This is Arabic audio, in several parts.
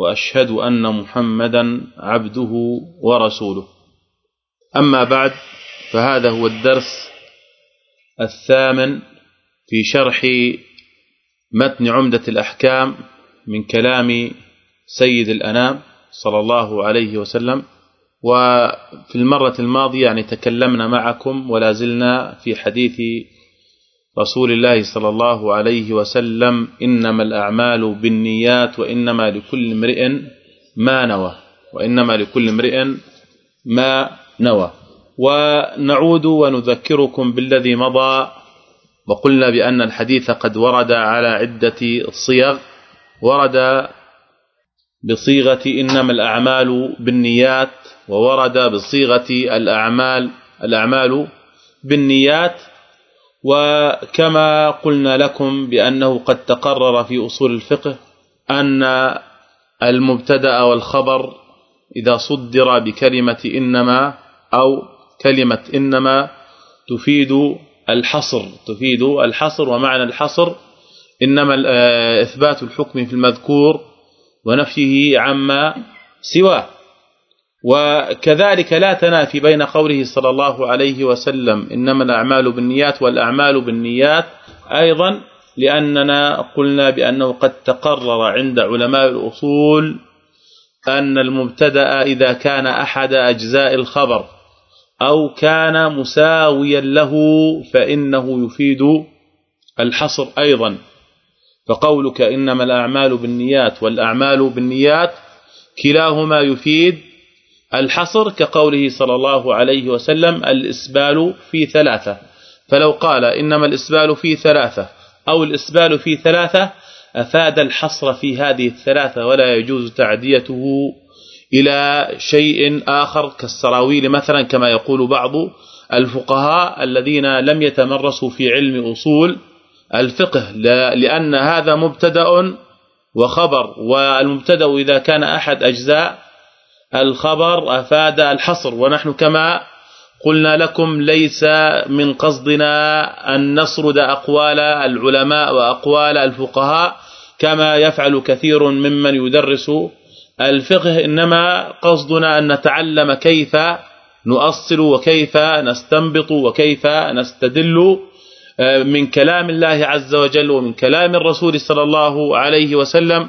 وأشهد أن محمدا عبده ورسوله. أما بعد فهذا هو الدرس الثامن في شرح متن عمدة الأحكام من كلام سيد الأنام صلى الله عليه وسلم. وفي المرة الماضية يعني تكلمنا معكم ولا زلنا في حديث رسول الله صلى الله عليه وسلم إنما الأعمال بالنيات وإنما لكل امرئ ما نوى وإنما لكل امرئ ما نوى. ونعود ونذكركم بالذي مضى وقلنا بأن الحديث قد ورد على عدة صيغ. ورد بصيغة إنما الأعمال بالنيات وورد بصيغة الأعمال الأعمال بالنيات. وكما قلنا لكم بأنه قد تقرر في أصول الفقه أن المبتدأ والخبر إذا صدر بكلمة إنما أو كلمة إنما تفيد الحصر تفيد الحصر ومعنى الحصر إنما إثبات الحكم في المذكور ونفيه عما سواه. وكذلك لا تنافي بين قوله صلى الله عليه وسلم إنما الأعمال بالنيات والأعمال بالنيات أيضا لأننا قلنا بأنه قد تقرر عند علماء الأصول أن المبتدأ إذا كان أحد أجزاء الخبر أو كان مساويا له فإنه يفيد الحصر أيضا فقولك إنما الأعمال بالنيات والأعمال بالنيات كلاهما يفيد الحصر كقوله صلى الله عليه وسلم الإسبال في ثلاثة. فلو قال إنما الإسبال في ثلاثة أو الإسبال في ثلاثة أفاد الحصر في هذه الثلاثة ولا يجوز تعديته إلى شيء آخر كالسراويل مثلا كما يقول بعض الفقهاء الذين لم يتمرسوا في علم أصول الفقه لأن هذا مبتدأ وخبر والمبتدأ إذا كان أحد أجزاء الخبر أفاد الحصر. ونحن كما قلنا لكم ليس من قصدنا أن نسرد أقوال العلماء وأقوال الفقهاء كما يفعل كثير ممن يدرس الفقه. إنما قصدنا أن نتعلم كيف نؤصل وكيف نستنبط وكيف نستدل آه، من كلام الله عز وجل ومن كلام الرسول صلى الله عليه وسلم.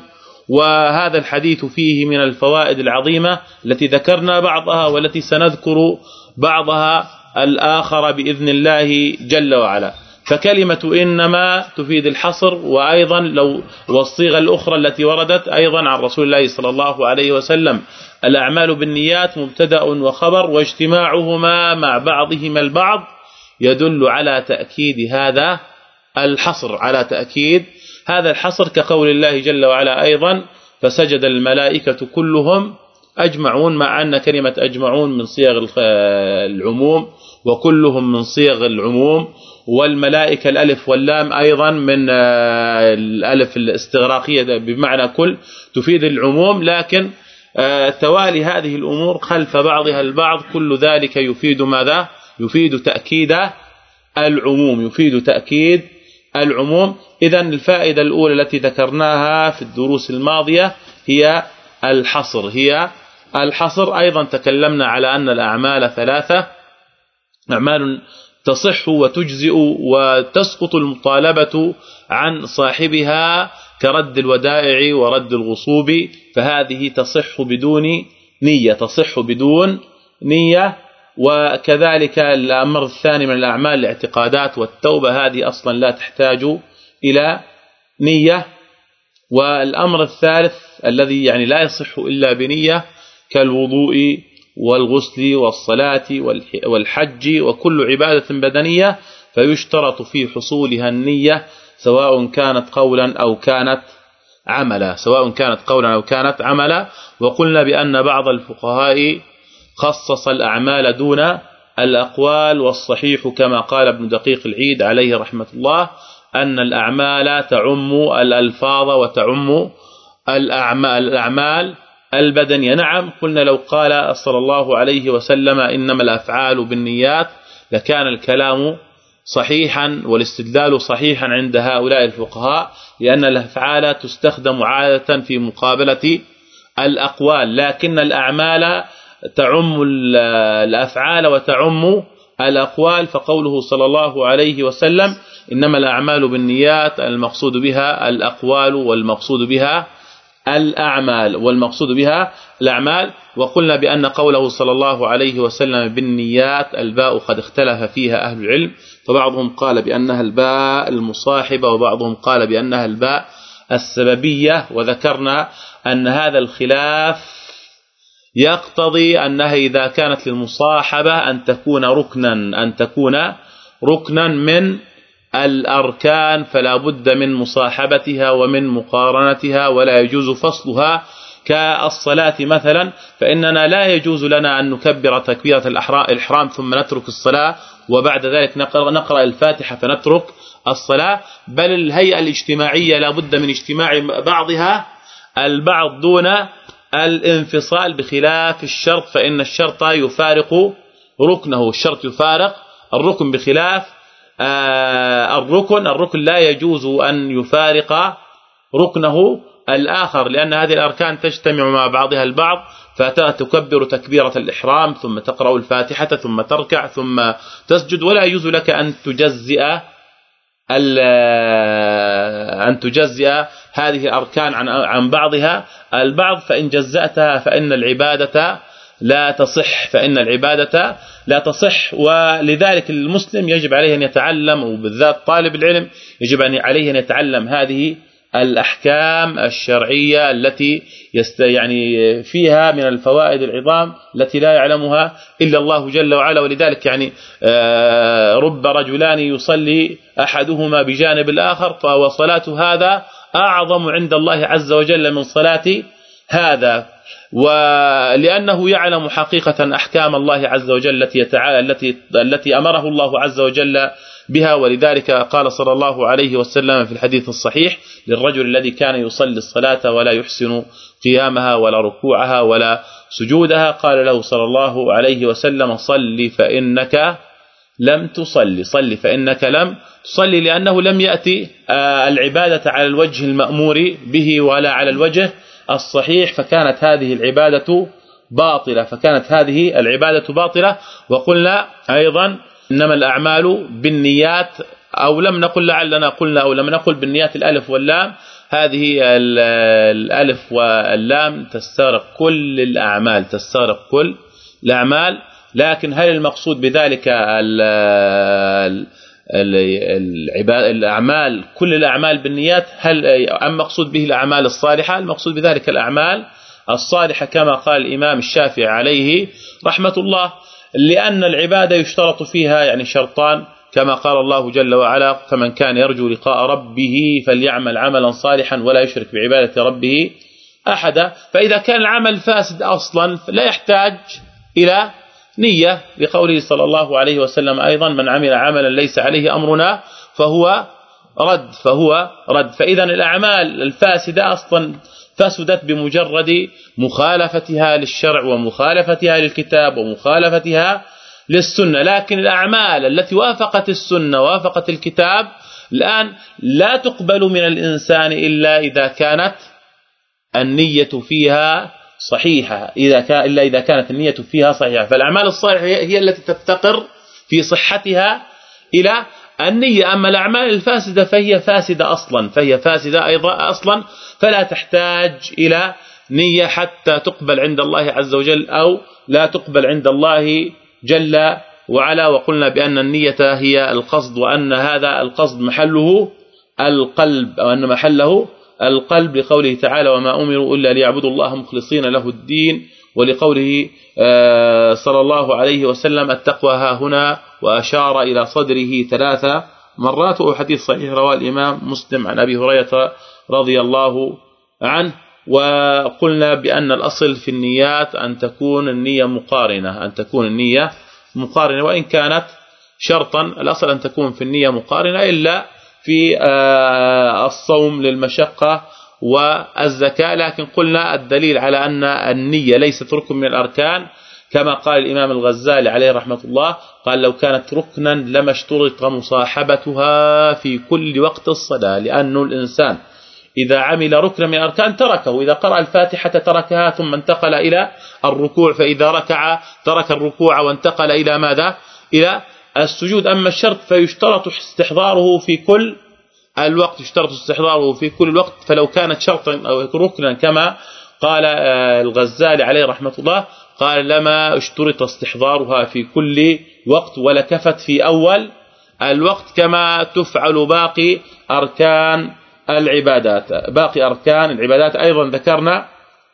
وهذا الحديث فيه من الفوائد العظيمة التي ذكرنا بعضها والتي سنذكر بعضها الآخر بإذن الله جل وعلا. فكلمة إنما تفيد الحصر وأيضا لو والصيغة الأخرى التي وردت أيضا عن رسول الله صلى الله عليه وسلم. الأعمال بالنيات مبتدأ وخبر واجتماعهما مع بعضهما البعض يدل على تأكيد هذا الحصر على تأكيد هذا الحصر كقول الله جل وعلا أيضا فسجد الملائكة كلهم أجمعون مع أن كلمة أجمعون من صيغ العموم وكلهم من صيغ العموم والملائكة الألف واللام أيضا من آه، الألف الاستغراقية بمعنى كل تفيد العموم لكن آه، توالي هذه الأمور خلف بعضها البعض كل ذلك يفيد ماذا؟ يفيد تأكيد العموم يفيد تأكيد العموم. اذا الفائدة الأولى التي ذكرناها في الدروس الماضية هي الحصر. هي الحصر. أيضا تكلمنا على أن الأعمال ثلاثة. أعمال تصح وتجزئ وتسقط المطالبة عن صاحبها كرد الودائع ورد الغصوب فهذه تصح بدون نية تصح بدون نية. وكذلك الأمر الثاني من الأعمال الاعتقادات والتوبة هذه أصلا لا تحتاج إلى نية. والأمر الثالث الذي يعني لا يصح إلا بنية كالوضوء والغسل والصلاة والحج وكل عبادة بدنية فيشترط في حصولها النية سواء كانت قولا أو كانت عملا. سواء كانت قولا أو كانت عملا. وقلنا بأن بعض الفقهاء خصص الأعمال دون الأقوال والصحيح كما قال ابن دقيق العيد عليه رحمة الله أن الأعمال تعم الألفاظ وتعم الاعمال الأعمال البدنية. نعم قلنا لو قال صلى الله عليه وسلم إنما الأفعال بالنيات لكان الكلام صحيحا والاستدلال صحيحا عند هؤلاء الفقهاء لأن الأفعال تستخدم عادة في مقابلة الأقوال لكن الأعمال تعم الأفعال وتعم الأقوال فقوله صلى الله عليه وسلم إنما الأعمال بالنيات المقصود بها الأقوال والمقصود بها الأعمال والمقصود بها الأعمال. وقلنا بأن قوله صلى الله عليه وسلم بالنيات الباء قد اختلف فيها أهل العلم فبعضهم قال بأنها الباء المصاحبة وبعضهم قال بأنها الباء السببية. وذكرنا أن هذا الخلاف يقتضي انها إذا كانت للمصاحبة أن تكون ركنا أن تكون ركنا من الأركان فلا بد من مصاحبتها ومن مقارنتها ولا يجوز فصلها كالصلاة مثلا. فإننا لا يجوز لنا أن نكبر تكبيرة الإحرام ثم نترك الصلاة وبعد ذلك نقرأ الفاتحة فنترك الصلاة. بل الهيئة الاجتماعية لا بد من اجتماع بعضها البعض دون الانفصال بخلاف الشرط فإن الشرط يفارق ركنه الشرط يفارق الركن بخلاف آه، الركن الركن لا يجوز أن يفارق ركنه الآخر لأن هذه الأركان تجتمع مع بعضها البعض فتكبر تكبيرة الإحرام ثم تقرأ الفاتحة ثم تركع ثم تسجد ولا يجوز لك أن تجزئ أن تجزئ هذه الأركان عن عن بعضها. البعض فإن جزأتها فإن العبادة لا تصح فإن العبادة لا تصح. ولذلك المسلم يجب عليه أن يتعلم وبالذات طالب العلم يجب عليه أن يتعلم هذه الأحكام الشرعية التي يست يعني فيها من الفوائد العظام التي لا يعلمها إلا الله جل وعلا ولذلك يعني آه، رب رجلان يصلي أحدهما بجانب الآخر فهو صلاة هذا أعظم عند الله عز وجل من صلاة هذا. ولأنه يعلم حقيقة أحكام الله عز وجل التي التي التي أمره الله عز وجل بها ولذلك قال صلى الله عليه وسلم في الحديث الصحيح للرجل الذي كان يصلي الصلاة ولا يحسن قيامها ولا ركوعها ولا سجودها قال له صلى الله عليه وسلم صل فإنك لم تصلي صل فإنك لم تصلي لأنه لم يأتي آه، العبادة على الوجه المأمور به ولا على الوجه الصحيح فكانت هذه العبادة باطلة فكانت هذه العبادة باطلة. وقلنا أيضا إنما الأعمال بالنيات أو لم نقل لعلنا قلنا أو لم نقل بالنيات الألف واللام. هذه الألف واللام تستغرق كل الأعمال تستغرق كل الأعمال. لكن هل المقصود بذلك الأعمال كل الأعمال بالنيات؟ هل أم مقصود به الأعمال الصالحة؟ المقصود بذلك الأعمال الصالحة كما قال الإمام الشافعي عليه رحمة الله. لأن العبادة يشترط فيها يعني شرطان كما قال الله جل وعلا فمن كان يرجو لقاء ربه فليعمل عملا صالحا ولا يشرك بعبادة ربه أحدا. فإذا كان العمل فاسد أصلا لا يحتاج إلى نية. لقوله صلى الله عليه وسلم أيضا من عمل عملا ليس عليه أمرنا فهو رد فهو رد. فاذا الأعمال الفاسدة أصلا فسدت بمجرد مخالفتها للشرع ومخالفتها للكتاب ومخالفتها للسنة. لكن الأعمال التي وافقت السنة وافقت الكتاب الآن لا تقبل من الإنسان إلا إذا كانت النية فيها صحيحة. إذا كان إلا إذا كانت النية فيها صحيحة. فالأعمال الصالحة هي التي تفتقر في صحتها إلى النية أما الأعمال الفاسدة فهي فاسدة أصلا فهي فاسدة أيضا أصلا فلا تحتاج إلى نية حتى تقبل عند الله عز وجل أو لا تقبل عند الله جل وعلا. وقلنا بأن النية هي القصد وأن هذا القصد محله القلب أو أن محله القلب لقوله تعالى وما أمروا إلا ليعبدوا الله مخلصين له الدين ولقوله آه، صلى الله عليه وسلم التقوى ها هنا وأشار إلى صدره ثلاث مرات وحديث صحيح رواه الإمام مسلم عن أبي هريرة رضي الله عنه وقلنا بأن الأصل في النيات أن تكون النية مقارنة أن تكون النية مقارنة وإن كانت شرطا الأصل أن تكون في النية مقارنة إلا في آه، الصوم للمشقة والزكاة لكن قلنا الدليل على أن النية ليست ركن من الأركان كما قال الإمام الغزالي عليه رحمة الله قال لو كانت ركنا لما اشترط مصاحبتها في كل وقت الصلاة لأن الإنسان إذا عمل ركنا من الأركان تركه إذا قرأ الفاتحة تركها ثم انتقل إلى الركوع فإذا ركع ترك الركوع وانتقل إلى ماذا؟ إلى السجود. أما الشرط فيشترط استحضاره في كل الوقت يشترط استحضاره في كل وقت فلو كانت شرطا أو ركنا كما قال آه، الغزالي عليه رحمة الله قال لما اشترط استحضارها في كل وقت ولكفت في أول الوقت كما تفعل باقي أركان العبادات. باقي أركان العبادات. أيضا ذكرنا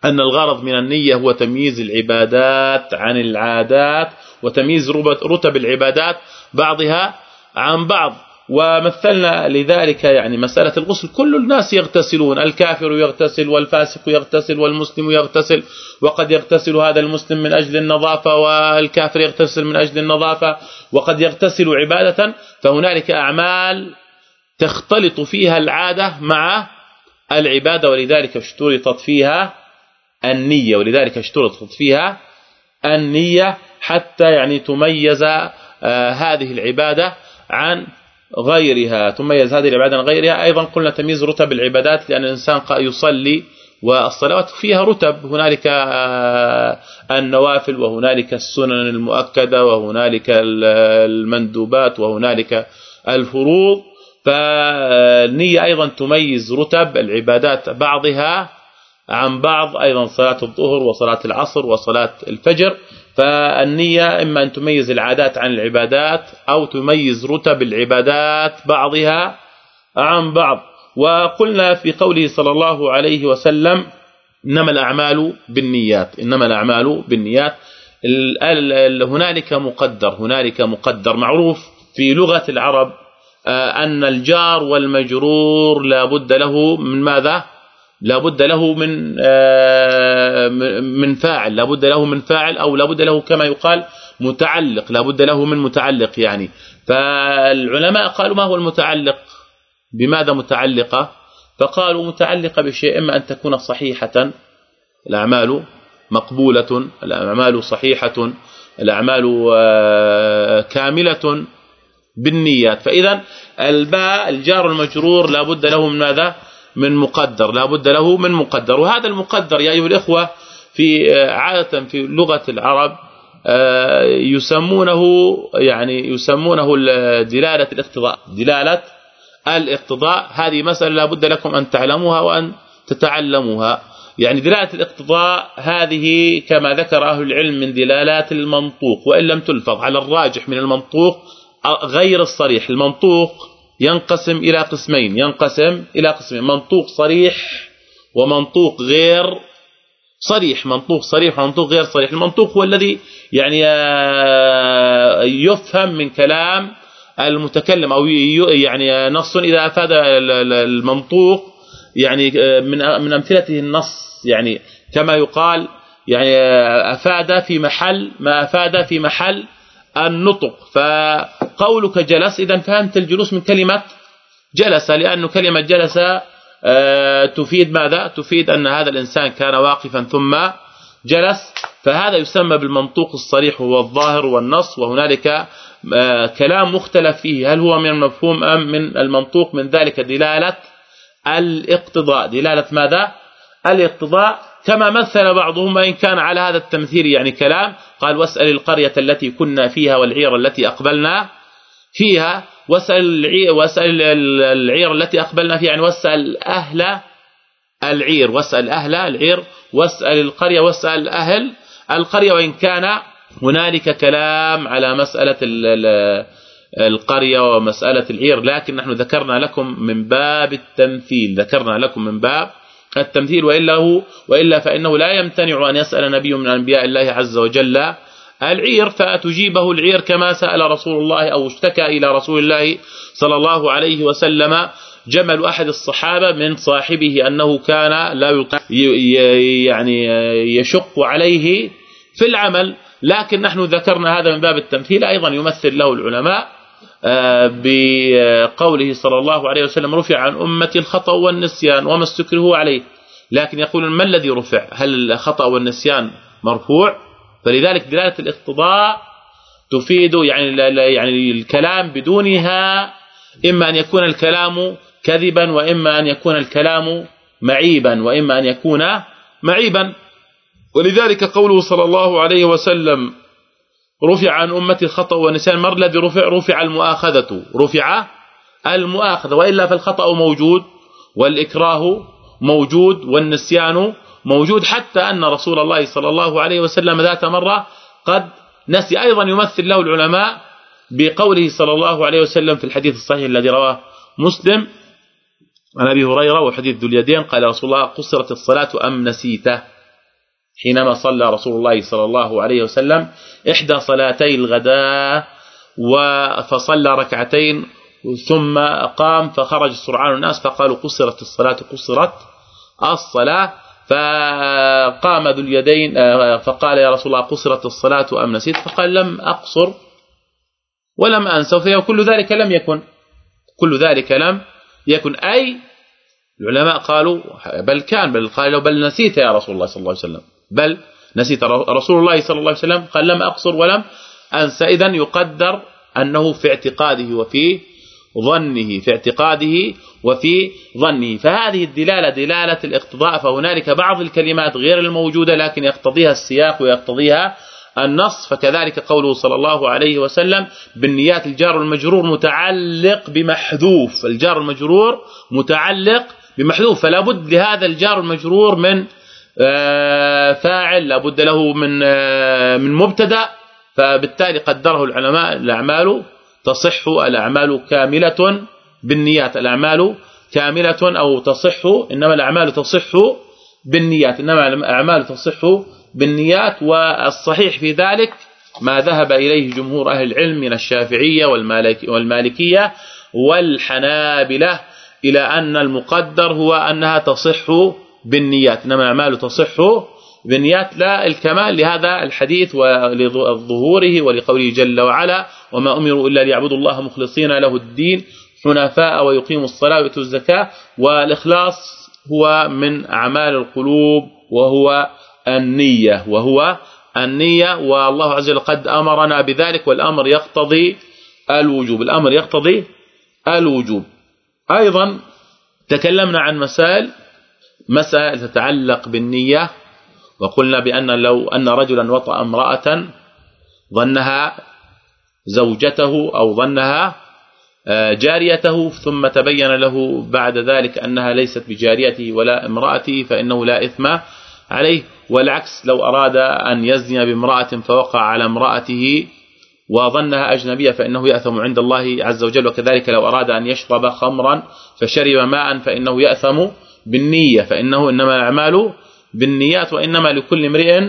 أن الغرض من النية هو تمييز العبادات عن العادات وتمييز رتب العبادات بعضها عن بعض. ومثلنا لذلك يعني مسألة الغسل كل الناس يغتسلون الكافر يغتسل والفاسق يغتسل والمسلم يغتسل وقد يغتسل هذا المسلم من أجل النظافة والكافر يغتسل من أجل النظافة وقد يغتسل عبادة فهنالك أعمال تختلط فيها العادة مع العبادة ولذلك اشترطت فيها النية ولذلك اشترطت فيها النية حتى يعني تميز آه، هذه العبادة عن غيرها تميز هذه العبادة عن غيرها. أيضا قلنا تمييز رتب العبادات لأن الإنسان يصلي والصلوات فيها رتب. هنالك آه، النوافل وهنالك السنن المؤكدة وهنالك المندوبات وهنالك الفروض. فالنية أيضا تميز رتب العبادات بعضها عن بعض أيضا صلاة الظهر وصلاة العصر وصلاة الفجر. فالنية إما أن تميز العادات عن العبادات أو تميز رتب العبادات بعضها عن بعض. وقلنا في قوله صلى الله عليه وسلم إنما الأعمال بالنيات إنما الأعمال بالنيات. هنالك مقدر هنالك مقدر معروف في لغة العرب آه، أن الجار والمجرور لا بد له من ماذا؟ لا بد له من آه، من فاعل. لا بد له من فاعل أو لا بد له كما يقال متعلق. لا بد له من متعلق يعني. فالعلماء قالوا ما هو المتعلق؟ بماذا متعلقة؟ فقالوا متعلقة بشيء إما أن تكون صحيحة الأعمال مقبولة الأعمال صحيحة الأعمال آه، كاملة بالنيات. فاذا الباء الجار المجرور لا بد له من ماذا؟ من مقدر لا بد له من مقدر. وهذا المقدر يا أيها الإخوة في عادة في لغة العرب آه، يسمونه يعني يسمونه دلالة الاقتضاء. دلالة الاقتضاء هذه مسألة لا بد لكم أن تعلموها وأن تتعلموها. يعني دلالة الاقتضاء هذه كما ذكر أهل العلم من دلالات المنطوق وإن لم تلفظ على الراجح من المنطوق غير الصريح. المنطوق ينقسم إلى قسمين. ينقسم إلى قسمين. منطوق صريح ومنطوق غير صريح. منطوق صريح ومنطوق غير صريح. المنطوق هو الذي يعني آه، يفهم من كلام المتكلم أو يعني نص إذا أفاد المنطوق. يعني آه، من من أمثلته النص. يعني كما يقال يعني آه، أفاد في محل ما أفاد في محل النطق. فقولك جلس. إذا فهمت الجلوس من كلمة جلس لأنه كلمة جلس آه، تفيد ماذا؟ تفيد أن هذا الإنسان كان واقفا ثم جلس. فهذا يسمى بالمنطوق الصريح وهو الظاهر والنص وهنالك آه، كلام مختلف فيه. هل هو من المفهوم أم من المنطوق؟ من ذلك دلالة الاقتضاء. دلالة ماذا؟ الاقتضاء. كما مثل بعضهم وان كان على هذا التمثيل يعني كلام قال واسأل القرية التي كنا فيها والعير التي أقبلنا فيها واسأل العير واسأل العير التي أقبلنا فيها يعني واسأل أهل العير واسأل أهل العير واسأل القرية واسأل أهل القرية وإن كان هنالك كلام على مسألة القرية ومسألة العير لكن نحن ذكرنا لكم من باب التمثيل ذكرنا لكم من باب التمثيل وإلا هو وإلا فإنه لا يمتنع أن يسأل نبي من أنبياء الله عز وجل العير فتجيبه العير كما سأل رسول الله أو اشتكى إلى رسول الله صلى الله عليه وسلم جمل أحد الصحابة من صاحبه أنه كان لا يعني يشق عليه في العمل. لكن نحن ذكرنا هذا من باب التمثيل أيضا يمثل له العلماء آه، بقوله صلى الله عليه وسلم رفع عن امتي الخطأ والنسيان وما استكرهوا عليه. لكن يقول ما الذي رفع؟ هل الخطأ والنسيان مرفوع؟ فلذلك دلالة الاقتضاء تفيد يعني يعني الكلام بدونها إما أن يكون الكلام كذبا وإما أن يكون الكلام معيبا وإما أن يكون معيبا. ولذلك قوله صلى الله عليه وسلم رفع عن أمتي الخطأ والنسيان مر الذي رفع رفع المؤاخذة. رفع المؤاخذة وإلا فالخطأ موجود والإكراه موجود والنسيان موجود حتى أن رسول الله صلى الله عليه وسلم ذات مرة قد نسي أيضا يمثل له العلماء بقوله صلى الله عليه وسلم في الحديث الصحيح الذي رواه مسلم عن أبي هريرة وحديث ذو اليدين قال رسول الله قصرت الصلاة أم نسيته حينما صلى رسول الله صلى الله عليه وسلم إحدى صلاتي الغداء فصلى ركعتين ثم قام فخرج سرعان الناس فقالوا قصرت الصلاة قصرت الصلاة فقام ذو اليدين فقال يا رسول الله قصرت الصلاة أم نسيت؟ فقال لم أقصر ولم أنسى. وكل ذلك لم يكن كل ذلك لم يكن. أي العلماء قالوا بل كان بل قالوا بل نسيت يا رسول الله صلى الله عليه وسلم. بل نسيت رسول الله صلى الله عليه وسلم قال لم أقصر ولم أنسى. اذا يقدر أنه في اعتقاده وفي ظنه في اعتقاده وفي ظنه. فهذه الدلالة دلالة الاقتضاء فهنالك بعض الكلمات غير الموجودة لكن يقتضيها السياق ويقتضيها النص. فكذلك قوله صلى الله عليه وسلم بالنيات الجار المجرور متعلق بمحذوف. الجار المجرور متعلق بمحذوف. فلا بد لهذا الجار المجرور من آه، فاعل لا بد له من آه، من مبتدأ. فبالتالي قدره العلماء الأعمال تصح الأعمال كاملة بالنيات. الأعمال كاملة أو تصح إنما الأعمال تصح بالنيات. إنما الأعمال تصح بالنيات والصحيح في ذلك ما ذهب إليه جمهور أهل العلم من الشافعية والمالكية والحنابلة إلى أن المقدر هو أنها تصح بالنيات. إنما الأعمال تصح بالنيات. لا الكمال لهذا الحديث ولظهوره ولقوله جل وعلا وما أمروا إلا ليعبدوا الله مخلصين له الدين حنفاء ويقيموا الصلاة ويؤتوا الزكاة. والإخلاص هو من أعمال القلوب وهو النية وهو النية. والله عز وجل قد أمرنا بذلك والأمر يقتضي الوجوب الأمر يقتضي الوجوب. أيضا تكلمنا عن مسائل مسائل تتعلق بالنية. وقلنا بأن لو أن رجلا وطأ امرأة ظنها زوجته أو ظنها آه، جاريته ثم تبين له بعد ذلك أنها ليست بجاريته ولا امرأته فإنه لا إثم عليه. والعكس لو أراد أن يزني بامرأة فوقع على امرأته وظنها أجنبية فإنه يأثم عند الله عز وجل. وكذلك لو أراد أن يشرب خمرا فشرب ماء فإنه يأثم بالنية فإنه إنما الأعمال بالنيات وإنما لكل امرئ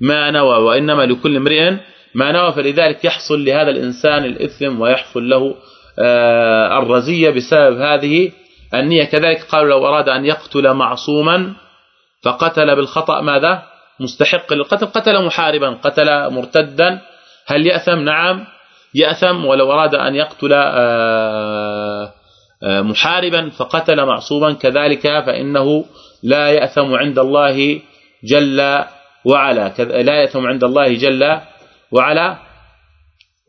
ما نوى وإنما لكل امرئ ما نوى فلذلك يحصل لهذا الإنسان الإثم ويحصل له آه، الرزية بسبب هذه النية. كذلك قالوا لو أراد أن يقتل معصوما فقتل بالخطأ ماذا؟ مستحق للقتل. قتل محاربا قتل مرتدا. هل يأثم؟ نعم يأثم. ولو أراد أن يقتل آه، آه، محاربا فقتل معصوما. كذلك فإنه لا يأثم عند الله جل وعلا. لا يأثم عند الله جل وعلا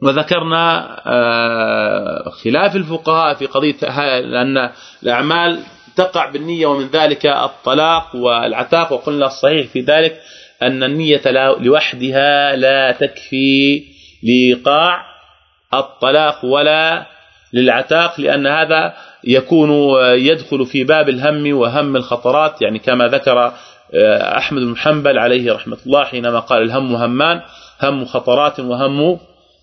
وذكرنا آه، خلاف الفقهاء في قضية لأن الأعمال تقع بالنية ومن ذلك الطلاق والعتاق وقلنا الصحيح في ذلك أن النية لوحدها لا تكفي لإيقاع الطلاق ولا للعتاق لأن هذا يكون يدخل في باب الهم وهم الخطرات يعني كما ذكر آه، أحمد بن حنبل عليه رحمة الله حينما قال الهم همان. هم خطرات وهم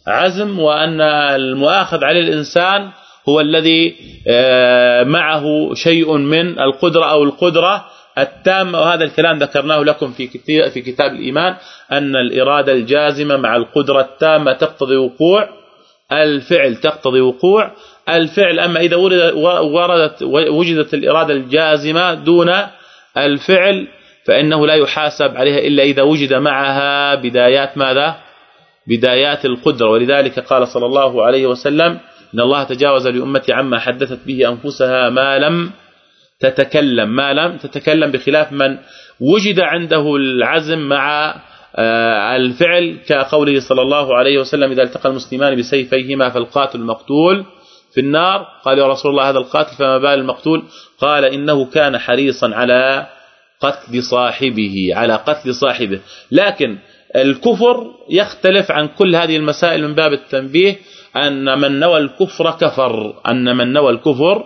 عزم وأن المؤاخذ على الإنسان هو الذي آه، معه شيء من القدرة أو القدرة التامة. وهذا الكلام ذكرناه لكم في في كتاب الإيمان أن الإرادة الجازمة مع القدرة التامة تقتضي وقوع الفعل تقتضي وقوع. الفعل أما إذا وردت وجدت الإرادة الجازمة دون الفعل فإنه لا يحاسب عليها إلا إذا وجد معها بدايات ماذا؟ بدايات القدرة. ولذلك قال صلى الله عليه وسلم إن الله تجاوز لأمتي عما حدثت به أنفسها ما لم تتكلم. ما لم تتكلم بخلاف من وجد عنده العزم مع آه، الفعل كقوله صلى الله عليه وسلم إذا التقى المسلمان بسيفيهما فالقاتل المقتول في النار. قال يا رسول الله هذا القاتل فما بال المقتول؟ قال إنه كان حريصا على قتل صاحبه على قتل صاحبه. لكن الكفر يختلف عن كل هذه المسائل من باب التنبيه أن من نوى الكفر كفر أن من نوى الكفر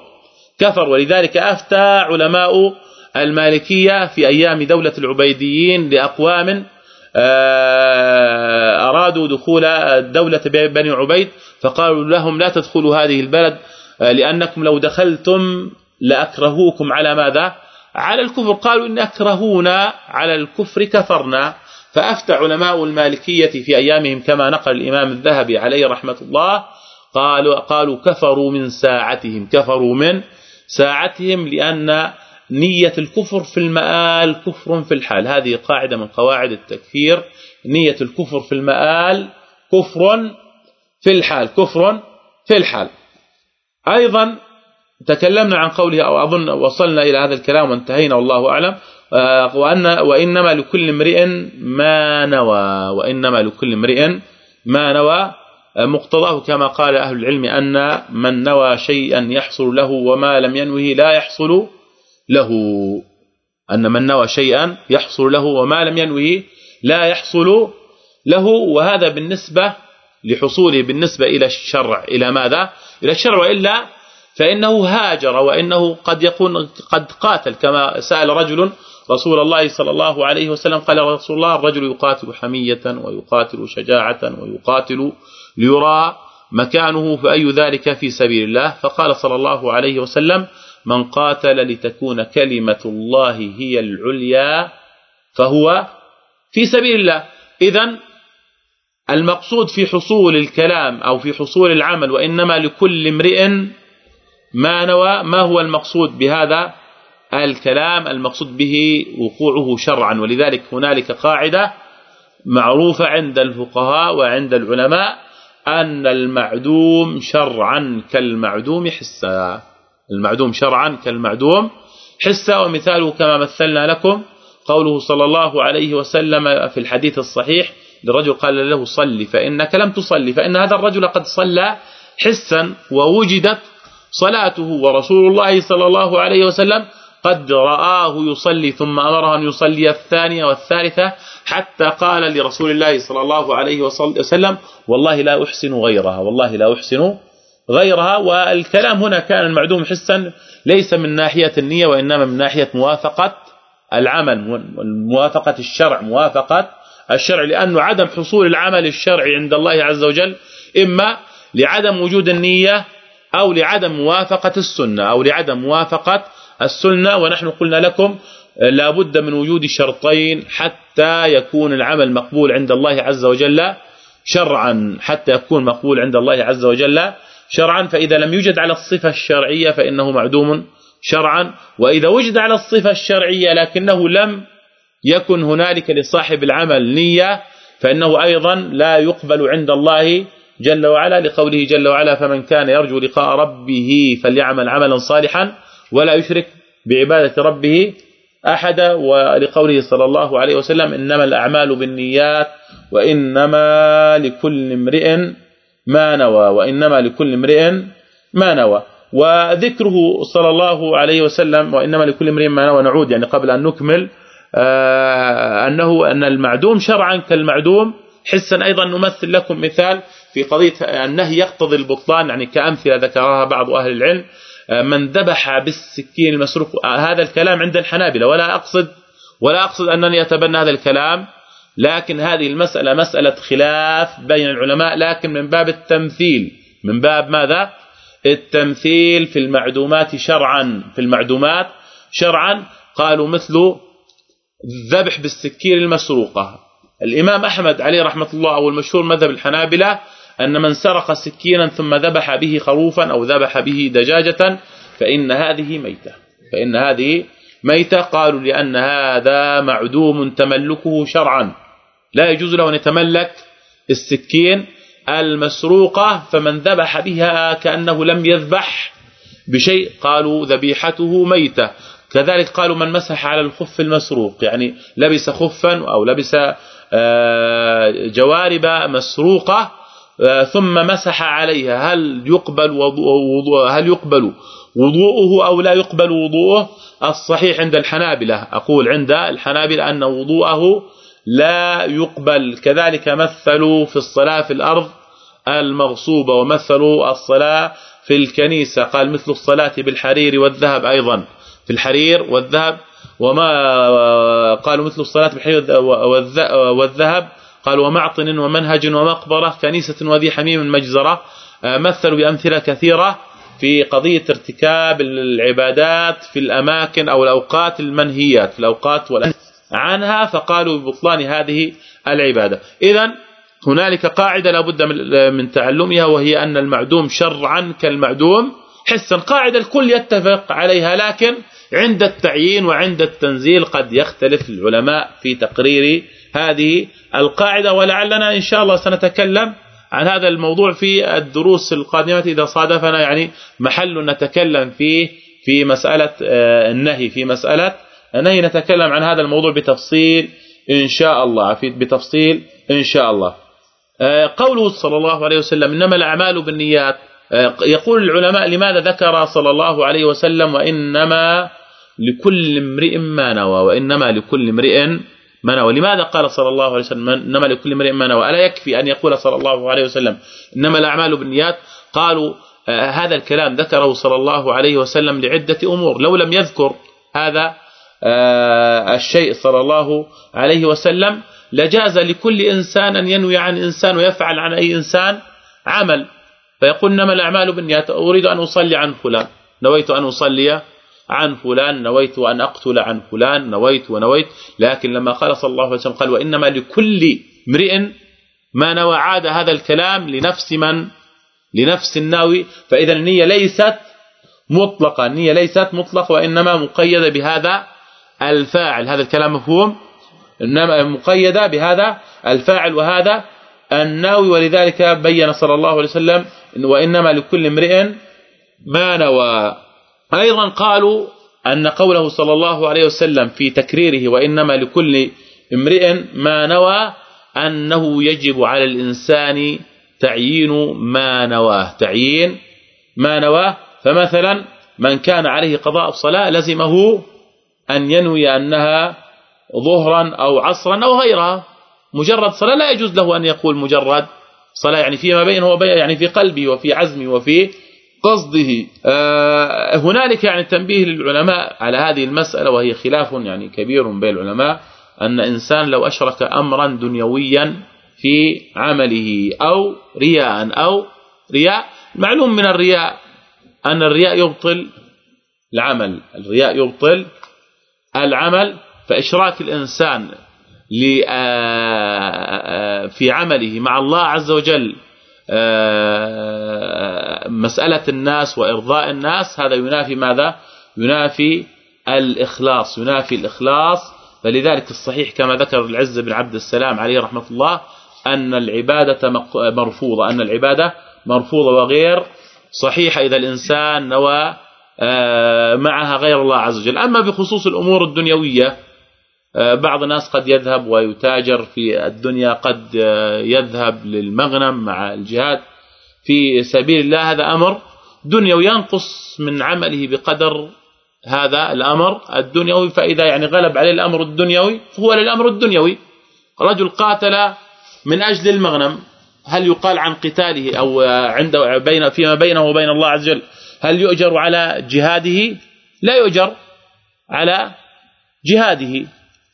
كفر. ولذلك أفتى علماء المالكية في أيام دولة العبيديين لأقوام آه، أرادوا دخول دولة بني عبيد فقالوا لهم لا تدخلوا هذه البلد آه، لأنكم لو دخلتم لأكرهوكم على ماذا؟ على الكفر قالوا إن أكرهونا على الكفر كفرنا. فأفتى علماء المالكية في أيامهم كما نقل الإمام الذهبي عليه رحمة الله قالوا قالوا كفروا من ساعتهم كفروا من ساعتهم لأن نية الكفر في المآل كفر في الحال. هذه قاعدة من قواعد التكفير. نية الكفر في المآل كفر في الحال كفر في الحال. أيضا تكلمنا عن قوله أو أظن وصلنا إلى هذا الكلام وانتهينا والله أعلم. آه، وان وإنما لكل امرئ ما نوى وإنما لكل امرئ ما نوى. آه، مقتضاه كما قال أهل العلم أن من نوى شيئا يحصل له وما لم ينوه لا يحصل له. أن من نوى شيئا يحصل له وما لم ينوه لا يحصل له. وهذا بالنسبة لحصوله بالنسبة إلى الشرع. إلى ماذا؟ إلى الشرع وإلا فإنه هاجر وإنه قد يكون قد قاتل كما سأل رجل رسول الله صلى الله عليه وسلم قال رسول الله الرجل يقاتل حمية ويقاتل شجاعة ويقاتل ليرى مكانه فأي ذلك في سبيل الله؟ فقال صلى الله عليه وسلم من قاتل لتكون كلمة الله هي العليا فهو في سبيل الله. اذا المقصود في حصول الكلام أو في حصول العمل وإنما لكل امرئ ما نوى ما هو المقصود بهذا الكلام؟ المقصود به وقوعه شرعا. ولذلك هنالك قاعدة معروفة عند الفقهاء وعند العلماء أن المعدوم شرعا كالمعدوم حسا المعدوم شرعا كالمعدوم حسا ومثاله كما مثلنا لكم قوله صلى الله عليه وسلم في الحديث الصحيح للرجل قال له صل فإنك لم تصلي فإن هذا الرجل قد صلى حسا ووجدت صلاته ورسول الله صلى الله عليه وسلم قد رآه يصلي ثم أمره أن يصلي الثانية والثالثة حتى قال لرسول الله صلى الله عليه وسلم والله لا أحسن غيرها والله لا أحسن غيرها والكلام هنا كان المعدوم حسا ليس من ناحية النية وإنما من ناحية موافقة العمل موافقة الشرع موافقة الشرع لأنه عدم حصول العمل الشرعي عند الله عز وجل إما لعدم وجود النية أو لعدم موافقة السنة أو لعدم موافقة السنة ونحن قلنا لكم لا بد من وجود شرطين حتى يكون العمل مقبول عند الله عز وجل شرعا حتى يكون مقبول عند الله عز وجل شرعا. فإذا لم يوجد على الصفة الشرعية فإنه معدوم شرعا. وإذا وجد على الصفة الشرعية لكنه لم يكن هنالك لصاحب العمل نية فإنه أيضا لا يقبل عند الله جل وعلا لقوله جل وعلا فمن كان يرجو لقاء ربه فليعمل عملا صالحا ولا يشرك بعبادة ربه احدا ولقوله صلى الله عليه وسلم إنما الأعمال بالنيات وإنما لكل امرئ ما نوى وإنما لكل امرئ ما نوى. وذكره صلى الله عليه وسلم وإنما لكل امرئ ما نوى نعود يعني قبل أن نكمل آه أنه أن المعدوم شرعا كالمعدوم. حسا أيضا نمثل لكم مثال في قضية النهي يقتضي البطلان يعني كأمثلة ذكرها بعض أهل العلم آه، من ذبح بالسكين المسروق آه، هذا الكلام عند الحنابلة. ولا أقصد ولا أقصد أنني أتبنى هذا الكلام لكن هذه المسألة مسألة خلاف بين العلماء لكن من باب التمثيل. من باب ماذا؟ التمثيل في المعدومات شرعا في المعدومات شرعا. قالوا مثل الذبح بالسكين المسروقة. الإمام أحمد عليه رحمة الله أو المشهور مذهب الحنابلة أن من سرق سكينا ثم ذبح به خروفا أو ذبح به دجاجة فإن هذه ميتة. فإن هذه ميتة قالوا لأن هذا معدوم تملكه شرعا. لا يجوز له أن يتملك السكين المسروقة فمن ذبح بها كأنه لم يذبح بشيء قالوا ذبيحته ميتة. كذلك قالوا من مسح على الخف المسروق يعني لبس خفا أو لبس آه، جوارب مسروقة ثم مسح عليها. هل يقبل وضوء هل يقبل وضوءه أو لا يقبل وضوءه؟ الصحيح عند الحنابلة. أقول عند الحنابلة أن وضوءه لا يقبل. كذلك مثلوا في الصلاة في الأرض المغصوبة ومثلوا الصلاة في الكنيسة. قال مثل الصلاة بالحرير والذهب أيضا. في الحرير والذهب. وما قالوا مثل الصلاة بالحرير والذهب. قال ومعطن ومنهج ومقبرة كنيسة وذي حميم مجزرة مثلوا بأمثلة كثيرة في قضية ارتكاب العبادات في الأماكن أو الأوقات المنهيات في الأوقات عنها فقالوا ببطلان هذه العبادة. إذا هنالك قاعدة لابد من تعلمها وهي أن المعدوم شرعا كالمعدوم حسا. قاعدة الكل يتفق عليها لكن عند التعيين وعند التنزيل قد يختلف العلماء في تقرير هذه القاعدة ولعلنا إن شاء الله سنتكلم عن هذا الموضوع في الدروس القادمة إذا صادفنا يعني محل نتكلم فيه في مسألة آه، النهي في مسألة النهي. نتكلم عن هذا الموضوع بتفصيل إن شاء الله بتفصيل إن شاء الله. آه، قوله صلى الله عليه وسلم إنما الأعمال بالنيات. آه، يقول العلماء لماذا ذكر صلى الله عليه وسلم وإنما لكل امرئ ما نوى وإنما لكل امرئ ما نوى لماذا قال صلى الله عليه وسلم إنما لكل امرئ ما نوى؟ ألا يكفي أن يقول صلى الله عليه وسلم إنما الأعمال بالنيات؟ قالوا آه هذا الكلام ذكره صلى الله عليه وسلم لعدة أمور. لو لم يذكر هذا آه الشيء صلى الله عليه وسلم لجاز لكل إنسان أن ينوي عن إنسان ويفعل عن أي إنسان عمل. فيقول إنما الأعمال بالنيات أريد أن أصلي عن فلان. نويت أن أصلي عن فلان نويت أن أقتل عن فلان نويت ونويت. لكن لما قال صلى الله عليه وسلم قال وإنما لكل امرئ ما نوى عاد هذا الكلام لنفس من؟ لنفس الناوي. فإذا النية ليست مطلقة النية ليست مطلقة وإنما مقيدة بهذا الفاعل. هذا الكلام مفهوم؟ إنما مقيدة بهذا الفاعل. وهذا الناوي ولذلك بين صلى الله عليه وسلم وإنما لكل امرئ ما نوى. أيضا قالوا أن قوله صلى الله عليه وسلم في تكريره وإنما لكل امرئ ما نوى أنه يجب على الإنسان تعيين ما نواه. تعيين ما نواه. فمثلا من كان عليه قضاء الصلاة لزمه أن ينوي أنها ظهرا أو عصرا أو غيرها. مجرد صلاة لا يجوز له أن يقول مجرد صلاة يعني فيما بينه وبين يعني في قلبه وفي عزمه وفي قصده. آه، هنالك يعني تنبيه للعلماء على هذه المسألة وهي خلاف يعني كبير بين العلماء أن إنسان لو أشرك أمرا دنيويا في عمله أو رياء أو رياء معلوم من الرياء أن الرياء يبطل العمل. الرياء يبطل العمل فإشراك الإنسان آه، آه، في عمله مع الله عز وجل مسألة الناس وإرضاء الناس هذا ينافي ماذا؟ ينافي الإخلاص ينافي الإخلاص. فلذلك الصحيح كما ذكر العز بن عبد السلام عليه رحمة الله أن العبادة مرفوضة أن العبادة مرفوضة وغير صحيحة إذا الإنسان نوى آه، معها غير الله عز وجل. أما بخصوص الأمور الدنيوية آه، بعض الناس قد يذهب ويتاجر في الدنيا قد آه، يذهب للمغنم مع الجهاد. في سبيل الله هذا أمر دنيوي ينقص من عمله بقدر هذا الأمر الدنيوي. فإذا يعني غلب عليه الأمر الدنيوي فهو للأمر الدنيوي. رجل قاتل من أجل المغنم هل يقال عن قتاله أو عنده بين فيما بينه وبين الله عز وجل هل يؤجر على جهاده؟ لا يؤجر على جهاده.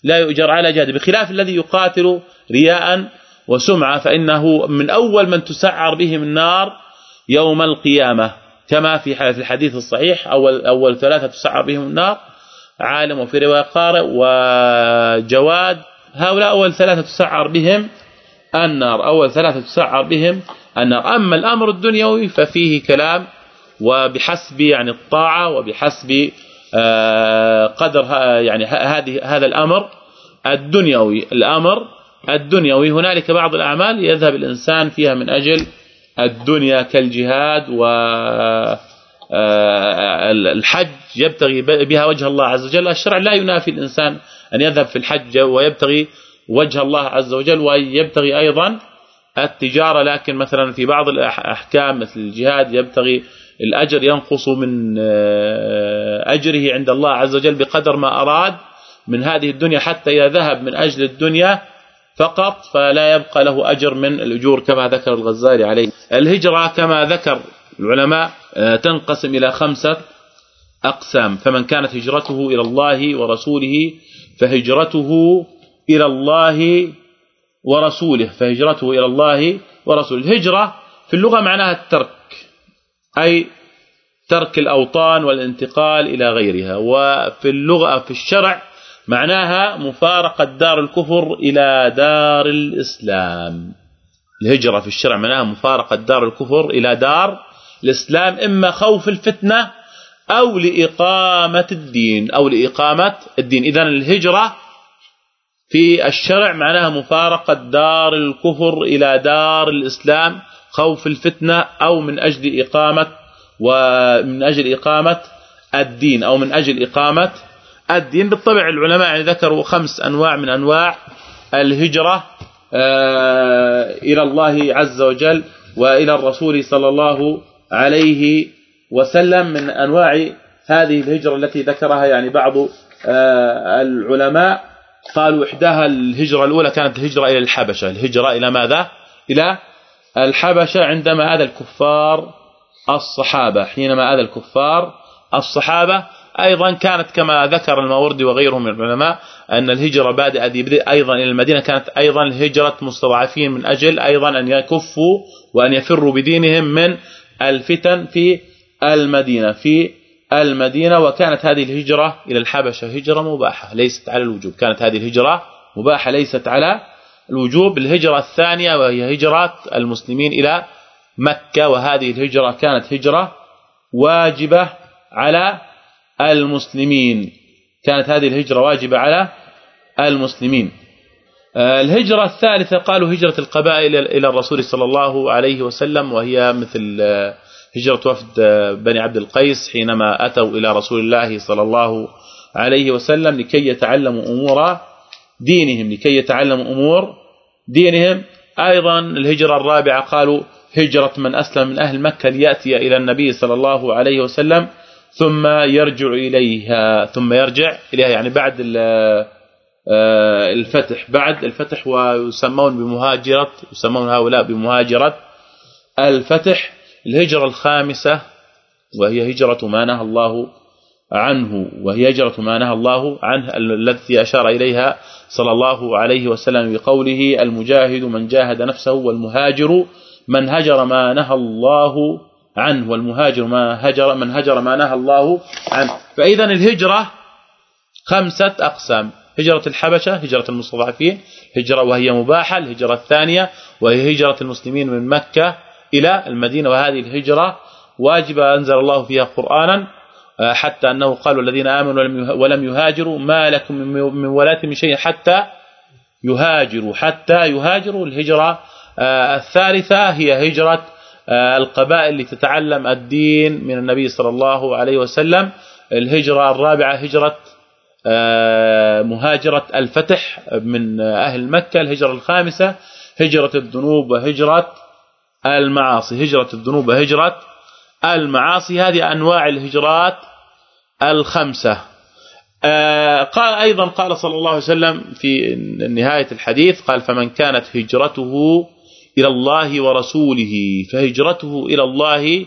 لا يؤجر على جهاده بخلاف الذي يقاتل رياء وسمعة فإنه من أول من تسعر بهم النار يوم القيامة كما في الحديث الصحيح اول أول ثلاثة تسعر بهم النار عالم وفي رواية قارئ وجواد هؤلاء أول ثلاثة تسعر بهم النار أول ثلاثة تسعر بهم أن أما الأمر الدنيوي ففيه كلام وبحسب يعني الطاعة وبحسب قدر يعني هذه هذا الأمر الدنيوي. الأمر الدنيوي. هنالك بعض الأعمال يذهب الإنسان فيها من أجل الدنيا كالجهاد و آه، الحج يبتغي بها وجه الله عز وجل. الشرع لا ينافي الإنسان أن يذهب في الحج ويبتغي وجه الله عز وجل ويبتغي أيضا التجارة. لكن مثلا في بعض الأحكام مثل الجهاد يبتغي الأجر ينقص من آه، أجره عند الله عز وجل بقدر ما أراد من هذه الدنيا حتى إذا ذهب من أجل الدنيا فقط فلا يبقى له أجر من الأجور كما ذكر الغزالي عليه. الهجرة كما ذكر العلماء آه، تنقسم إلى خمسة أقسام. فمن كانت هجرته إلى الله ورسوله فهجرته إلى الله ورسوله فهجرته إلى الله ورسوله. الهجرة في اللغة معناها الترك. أي ترك الأوطان والانتقال إلى غيرها. وفي اللغة في الشرع معناها مفارقة دار الكفر إلى دار الإسلام. الهجرة في الشرع معناها مفارقة دار الكفر إلى دار الإسلام إما خوف الفتنة أو لإقامة الدين أو لإقامة الدين. إذا الهجرة في الشرع معناها مفارقة دار الكفر إلى دار الإسلام. خوف الفتنة أو من أجل إقامة ومن أجل إقامة الدين أو من أجل إقامة الدين بالطبع العلماء يعني ذكروا خمس أنواع من أنواع الهجرة آه، إلى الله عز وجل وإلى الرسول صلى الله عليه وسلم من أنواع هذه الهجرة التي ذكرها يعني بعض آه، العلماء. قالوا إحداها الهجرة الأولى كانت الهجرة إلى الحبشة. الهجرة إلى ماذا؟ إلى الحبشة عندما أذى الكفار الصحابة حينما أذى الكفار الصحابة أيضا كانت كما ذكر الماوردي وغيرهم من العلماء أن الهجرة بعد أيضا إلى المدينة كانت أيضا هجرة مستضعفين من أجل أيضا أن يكفوا وأن يفروا بدينهم من الفتن في المدينة في المدينة وكانت هذه الهجرة إلى الحبشة هجرة مباحة ليست على الوجوب كانت هذه الهجرة مباحة ليست على الوجوب الهجرة الثانية وهي هجرة المسلمين إلى مكة وهذه الهجرة كانت هجرة واجبة على المسلمين. كانت هذه الهجرة واجبة على المسلمين. آه، الهجرة الثالثة قالوا هجرة القبائل إلى الرسول صلى الله عليه وسلم وهي مثل آه، هجرة وفد آه، بني عبد القيس حينما أتوا إلى رسول الله صلى الله عليه وسلم لكي يتعلموا أمور دينهم لكي يتعلموا أمور دينهم. أيضا الهجرة الرابعة قالوا هجرة من أسلم من أهل مكة ليأتي إلى النبي صلى الله عليه وسلم ثم يرجع إليها ثم يرجع إليها يعني بعد آه، الفتح. بعد الفتح ويسمون بمهاجرة يسمون هؤلاء بمهاجرة الفتح. الهجرة الخامسة وهي هجرة ما نهى الله عنه وهي هجرة ما نهى الله عنه التي أشار إليها صلى الله عليه وسلم بقوله المجاهد من جاهد نفسه والمهاجر من هجر ما نهى الله عنه. والمهاجر ما هجر من هجر ما نهى الله عنه. فإذا الهجرة خمسة أقسام هجرة الحبشة هجرة المستضعفين هجرة وهي مباحة الهجرة الثانية وهي هجرة المسلمين من مكة إلى المدينة. وهذه الهجرة واجبه أنزل الله فيها قرانا آه، حتى أنه قالوا الذين آمنوا ولم يهاجروا ما لكم من ولاة من شيء حتى يهاجروا حتى يهاجروا. الهجرة آه، الثالثة هي هجرة آه، القبائل لتتعلم الدين من النبي صلى الله عليه وسلم. الهجرة الرابعة هجرة آه، مهاجرة الفتح من أهل مكة الهجرة الخامسة هجرة الذنوب وهجرة المعاصي. هجرة الذنوب وهجرة المعاصي هذه أنواع الهجرات الخمسة. آه، قال أيضا قال صلى الله عليه وسلم في نهاية الحديث قال فمن كانت هجرته إلى الله ورسوله فهجرته إلى الله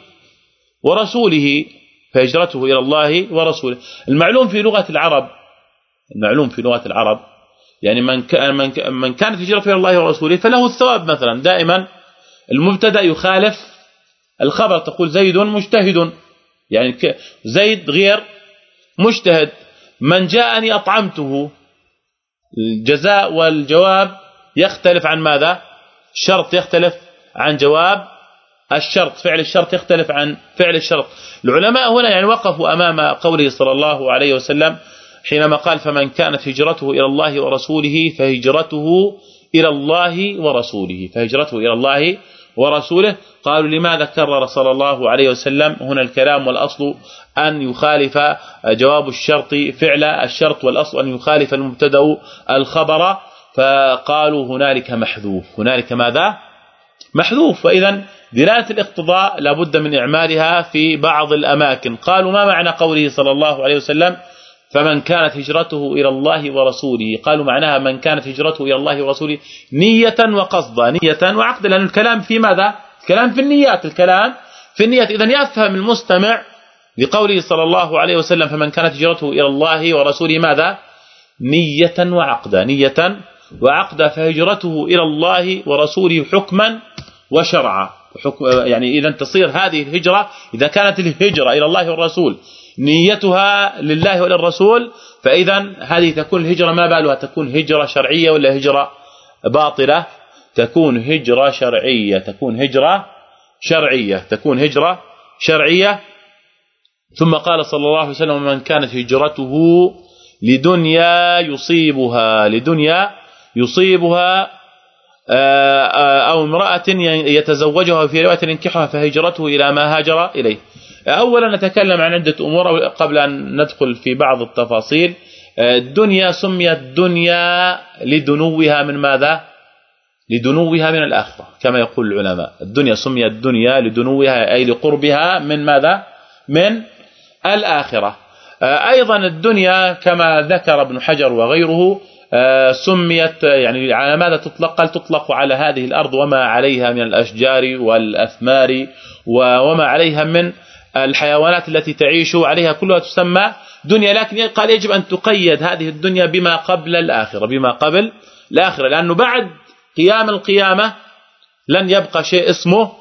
ورسوله فهجرته إلى الله ورسوله. المعلوم في لغة العرب المعلوم في لغة العرب يعني من من كانت هجرته إلى الله ورسوله فله الثواب مثلا. دائما المبتدأ يخالف الخبر تقول زيد مجتهد. يعني زيد غير مجتهد. من جاءني أطعمته. الجزاء والجواب يختلف عن ماذا؟ شرط يختلف عن جواب الشرط. فعل الشرط يختلف عن فعل الشرط. العلماء هنا يعني وقفوا أمام قوله صلى الله عليه وسلم حينما قال فمن كانت هجرته إلى الله ورسوله فهجرته إلى الله ورسوله. فهجرته إلى الله ورسوله قالوا لماذا كرر صلى الله عليه وسلم هنا الكلام والأصل أن يخالف جواب الشرط فعل الشرط والأصل أن يخالف المبتدأ الخبر فقالوا هنالك محذوف. هنالك ماذا؟ محذوف. واذا دلالة الاقتضاء لابد من إعمالها في بعض الأماكن. قالوا ما معنى قوله صلى الله عليه وسلم؟ فمن كانت هجرته إلى الله ورسوله قالوا معناها من كانت هجرته إلى الله ورسوله نية وقصدا نية وعقدا لأن الكلام في ماذا؟ الكلام في النيات الكلام في النيات. اذا يفهم المستمع لقوله صلى الله عليه وسلم فمن كانت هجرته إلى الله ورسوله ماذا؟ نية وعقدا نية وعقدا فهجرته إلى الله ورسوله حكما وشرعا. يعني إذا تصير هذه الهجرة إذا كانت الهجرة إلى الله والرسول نيتها لله وللرسول فإذا هذه تكون الهجره ما بالها تكون هجرة شرعية ولا هجرة باطلة؟ تكون هجرة شرعية تكون هجرة شرعية تكون هجرة شرعية. ثم قال صلى الله عليه وسلم من كانت هجرته لدنيا يصيبها لدنيا يصيبها آه، آه، أو امرأة يتزوجها في رواية ينكحها فهجرته إلى ما هاجر إليه. اولا نتكلم عن عدة أمور قبل أن ندخل في بعض التفاصيل. آه، الدنيا سميت دنيا لدنوها من ماذا؟ لدنوها من الاخره كما يقول العلماء. الدنيا سميت دنيا لدنوها أي لقربها من ماذا؟ من الآخرة. أيضا الدنيا كما ذكر ابن حجر وغيره آه، سميت يعني على ماذا تطلق؟ قال تطلق على هذه الأرض وما عليها من الأشجار والأثمار وما عليها من الحيوانات التي تعيش عليها كلها تسمى دنيا لكن قال يجب أن تقيد هذه الدنيا بما قبل الآخرة بما قبل الآخرة لأنه بعد قيام القيامة لن يبقى شيء اسمه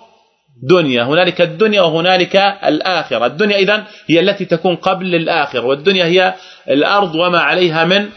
دنيا. هنالك الدنيا وهنالك الآخرة. الدنيا اذا هي التي تكون قبل الآخرة والدنيا هي الأرض وما عليها من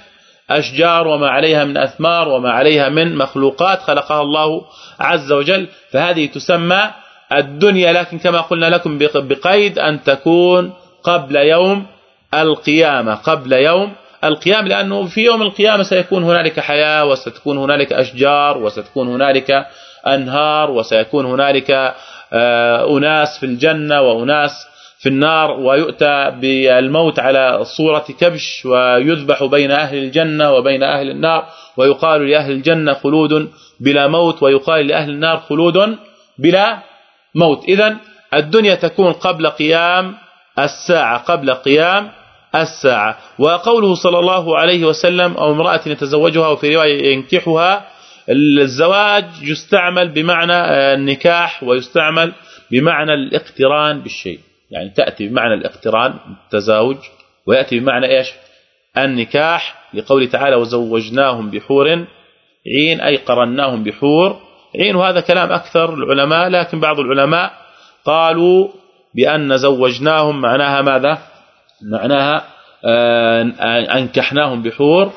أشجار وما عليها من أثمار وما عليها من مخلوقات خلقها الله عز وجل فهذه تسمى الدنيا لكن كما قلنا لكم بقيد أن تكون قبل يوم القيامة قبل يوم القيامة لأنه في يوم القيامة سيكون هنالك حياة وستكون هنالك أشجار وستكون هنالك أنهار وسيكون هنالك آه، أناس في الجنة وأناس في النار ويؤتى بالموت على صورة كبش ويذبح بين أهل الجنة وبين أهل النار ويقال لأهل الجنة خلود بلا موت ويقال لأهل النار خلود بلا موت. إذا الدنيا تكون قبل قيام الساعة قبل قيام الساعة. وقوله صلى الله عليه وسلم أو امرأة يتزوجها وفي رواية ينكحها الزواج يستعمل بمعنى النكاح ويستعمل بمعنى الاقتران بالشيء. يعني تأتي بمعنى الاقتران التزاوج ويأتي بمعنى إيش؟ النكاح لقوله تعالى وزوجناهم بحور عين أي قرناهم بحور عين وهذا كلام أكثر العلماء لكن بعض العلماء قالوا بأن زوجناهم معناها ماذا؟ معناها آه، أنكحناهم بحور.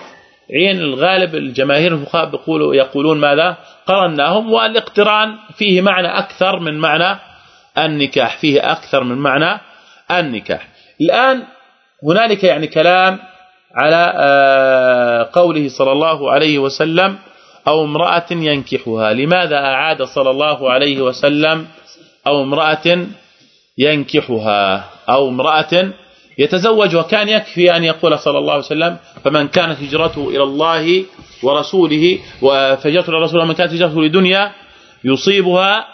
عين الغالب الجماهير الفقهاء بيقولوا يقولون ماذا؟ قرناهم والاقتران فيه معنى أكثر من معنى النكاح فيه أكثر من معنى النكاح. الآن هنالك يعني كلام على آه، قوله صلى الله عليه وسلم أو امرأة ينكحها. لماذا أعاد صلى الله عليه وسلم أو امرأة ينكحها؟ أو امرأة يتزوج وكان يكفي أن يقول صلى الله عليه وسلم فمن كانت هجرته إلى الله ورسوله فهجرته إلى الرسول ومن كانت هجرته لدنيا يصيبها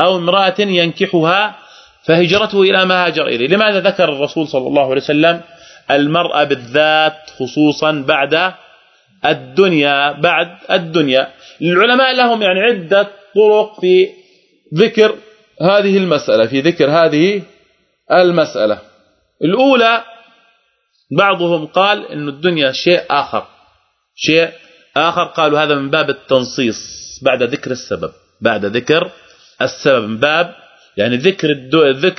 أو امرأة ينكحها فهجرته إلى ما هاجر إليه. لماذا ذكر الرسول صلى الله عليه وسلم المرأة بالذات خصوصا بعد الدنيا بعد الدنيا. العلماء لهم يعني عدة طرق في ذكر هذه المسألة في ذكر هذه المسألة. الأولى بعضهم قال أن الدنيا شيء آخر شيء آخر. قالوا هذا من باب التنصيص بعد ذكر السبب بعد ذكر السبب. من باب يعني ذكر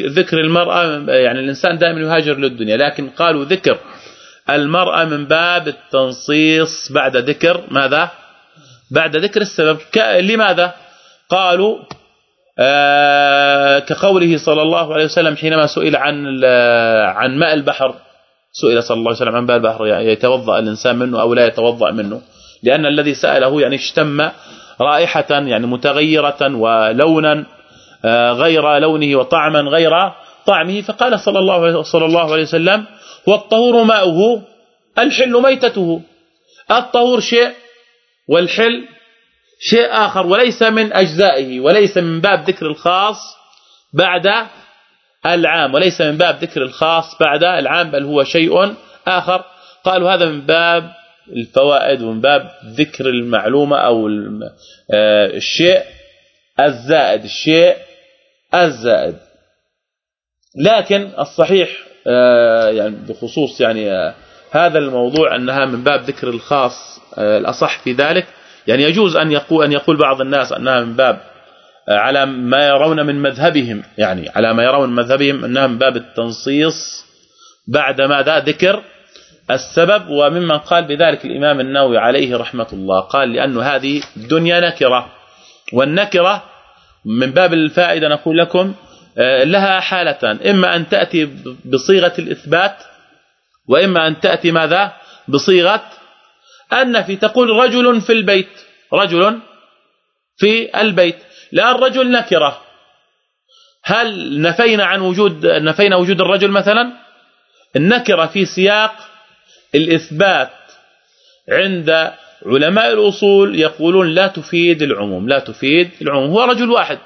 ذكر المرأة يعني الإنسان دائما يهاجر للدنيا لكن قالوا ذكر المرأة من باب التنصيص بعد ذكر ماذا؟ بعد ذكر السبب. لماذا؟ قالوا آه، كقوله صلى الله عليه وسلم حينما سئل عن عن ماء البحر سئل صلى الله عليه وسلم عن ماء البحر يعني يتوضأ الإنسان منه أو لا يتوضأ منه لأن الذي سأله يعني اشتم رائحة يعني متغيرة ولونا آه، غير لونه وطعما غير طعمه فقال صلى الله صلى الله عليه وسلم والطهور ماؤه الحل ميتته. الطهور شيء والحل شيء آخر وليس من أجزائه وليس من باب ذكر الخاص بعد العام وليس من باب ذكر الخاص بعد العام بل هو شيء آخر. قالوا هذا من باب الفوائد ومن باب ذكر المعلومة أو آه، الشيء الزائد الشيء الزائد. لكن الصحيح يعني بخصوص يعني آه، هذا الموضوع أنها من باب ذكر الخاص الأصح في ذلك. يعني يجوز أن يقول أن يقول بعض الناس أنها من باب آه، على ما يرون من مذهبهم يعني على ما يرون مذهبهم أنها من باب التنصيص بعد ماذا ذكر السبب. وممن قال بذلك الإمام النووي عليه رحمة الله قال لأنه هذه الدنيا نكرة. والنكرة من باب الفائدة نقول لكم آه، لها حالتان. إما أن تأتي بصيغة الإثبات وإما أن تأتي ماذا؟ بصيغة النفي تقول رجل في البيت رجل في البيت. لا الرجل نكرة. هل نفينا عن وجود نفينا وجود الرجل مثلا؟ النكرة في سياق الإثبات عند علماء الأصول يقولون لا تفيد العموم لا تفيد العموم. هو رجل واحد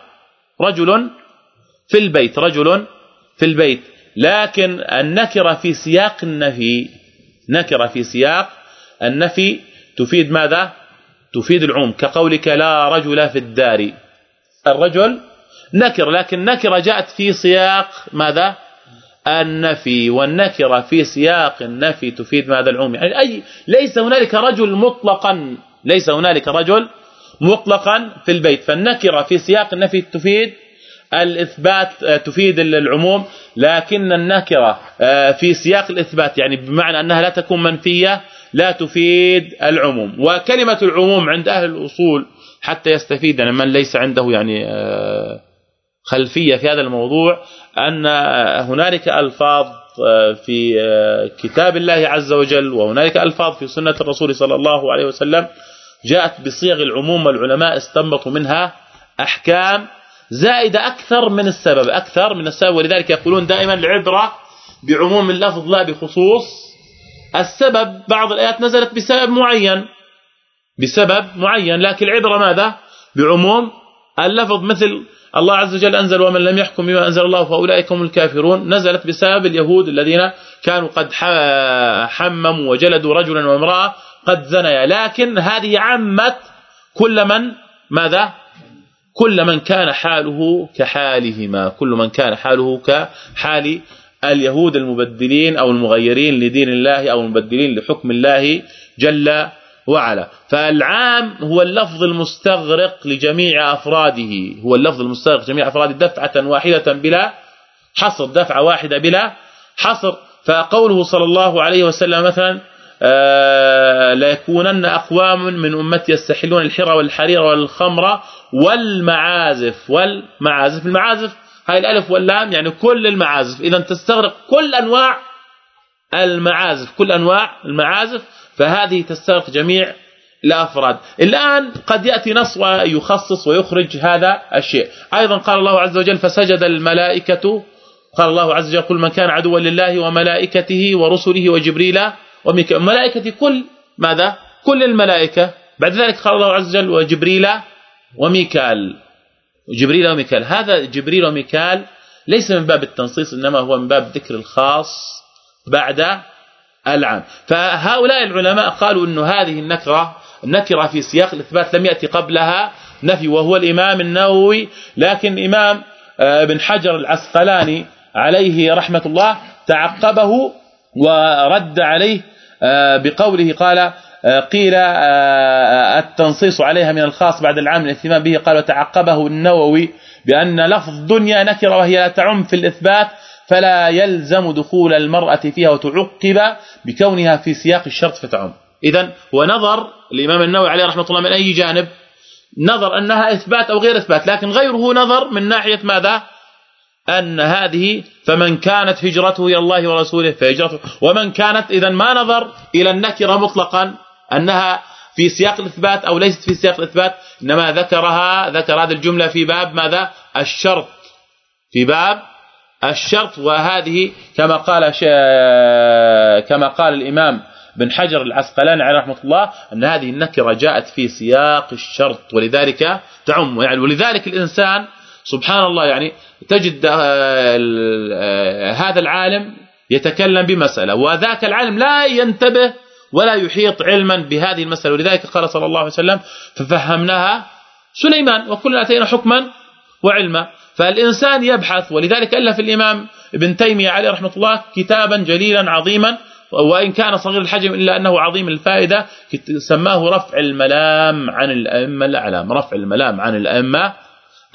رجل في البيت رجل في البيت. لكن النكرة في سياق النفي نكرة في سياق النفي تفيد ماذا؟ تفيد العموم. كقولك لا رجل في الدار. الرجل نكر لكن نكرة جاءت في سياق ماذا؟ النفي. والنكرة في سياق النفي تفيد ماذا العموم؟ يعني أي ليس هنالك رجل مطلقا ليس هنالك رجل مطلقا في البيت. فالنكرة في سياق النفي تفيد الإثبات آه، تفيد العموم لكن النكرة آه، في سياق الإثبات يعني بمعنى أنها لا تكون منفية لا تفيد العموم. وكلمة العموم عند أهل الأصول حتى يستفيد يعني من ليس عنده يعني آه، خلفية في هذا الموضوع أن هنالك ألفاظ في كتاب الله عز وجل وهنالك ألفاظ في سنة الرسول صلى الله عليه وسلم جاءت بصيغ العموم والعلماء استنبطوا منها أحكام زائدة أكثر من السبب أكثر من السبب. ولذلك يقولون دائما العبرة بعموم اللفظ لا بخصوص السبب. بعض الآيات نزلت بسبب معين بسبب معين. لكن العبرة ماذا؟ بعموم اللفظ. مثل الله عز وجل أنزل ومن لم يحكم بما أنزل الله فأولئك هم الكافرون. نزلت بسبب اليهود الذين كانوا قد حمموا وجلدوا رجلا وامرأة قد زنيا. لكن هذه عمت كل من؟ ماذا؟ كل من كان حاله كحالهما كل من كان حاله كحال اليهود المبدلين أو المغيرين لدين الله أو المبدلين لحكم الله جل وعلا. فالعام هو اللفظ المستغرق لجميع أفراده هو اللفظ المستغرق لجميع أفراده دفعة واحدة بلا حصر دفعة واحدة بلا حصر. فقوله صلى الله عليه وسلم مثلا آه، لا يكونن أقوام من أمتي يستحلون الحرى والحرير والخمر والمعازف والمعازف المعازف هاي الألف واللام يعني كل المعازف. إذا تستغرق كل أنواع المعازف كل أنواع المعازف فهذه تستغرق جميع الأفراد. الآن قد يأتي نص ويخصص ويخرج هذا الشيء. أيضا قال الله عز وجل فسجد الملائكة قال الله عز وجل قل من كان عدوا لله وملائكته ورسله وجبريل الملائكه كل ماذا؟ كل الملائكة. بعد ذلك قال الله عز وجل وجبريل وميكال. جبريل وميكال. هذا جبريل وميكال ليس من باب التنصيص إنما هو من باب ذكر الخاص بعد العام. فهؤلاء العلماء قالوا إنه هذه النكرة النكرة في سياق الإثبات لم يأتي قبلها نفي وهو الإمام النووي. لكن الإمام آه، ابن حجر العسقلاني عليه رحمة الله تعقبه ورد عليه بقوله قال آه، قيل آه، التنصيص عليها من الخاص بعد العام الاهتمام به قال وتعقبه النووي بأن لفظ دنيا نكرة وهي لا تعم في الإثبات فلا يلزم دخول المرأة فيها وتعقب بكونها في سياق الشرط فتعم. اذا ونظر الإمام النووي عليه رحمة الله من أي جانب؟ نظر أنها إثبات أو غير إثبات لكن غيره نظر من ناحية ماذا؟ أن هذه فمن كانت هجرته إلى الله ورسوله فهجرته. ومن كانت إذا ما نظر إلى النكرة مطلقا أنها في سياق الإثبات أو ليست في سياق الإثبات إنما ذكرها ذكر هذه الجملة في باب ماذا؟ الشرط. في باب الشرط وهذه كما قال كما قال الإمام بن حجر العسقلاني عليه رحمة الله أن هذه النكرة جاءت في سياق الشرط ولذلك تعم. يعني ولذلك الإنسان سبحان الله يعني تجد آه، آه، هذا العالم يتكلم بمسألة وذاك العالم لا ينتبه ولا يحيط علما بهذه المسألة. ولذلك قال صلى الله عليه وسلم ففهمناها سليمان وكلنا أتينا حكما وعلما. فالإنسان يبحث ولذلك ألف الإمام ابن تيمية عليه رحمة الله كتابا جليلا عظيما وإن كان صغير الحجم إلا أنه عظيم الفائدة سماه رفع الملام عن الأئمة الأعلام رفع الملام عن الأئمة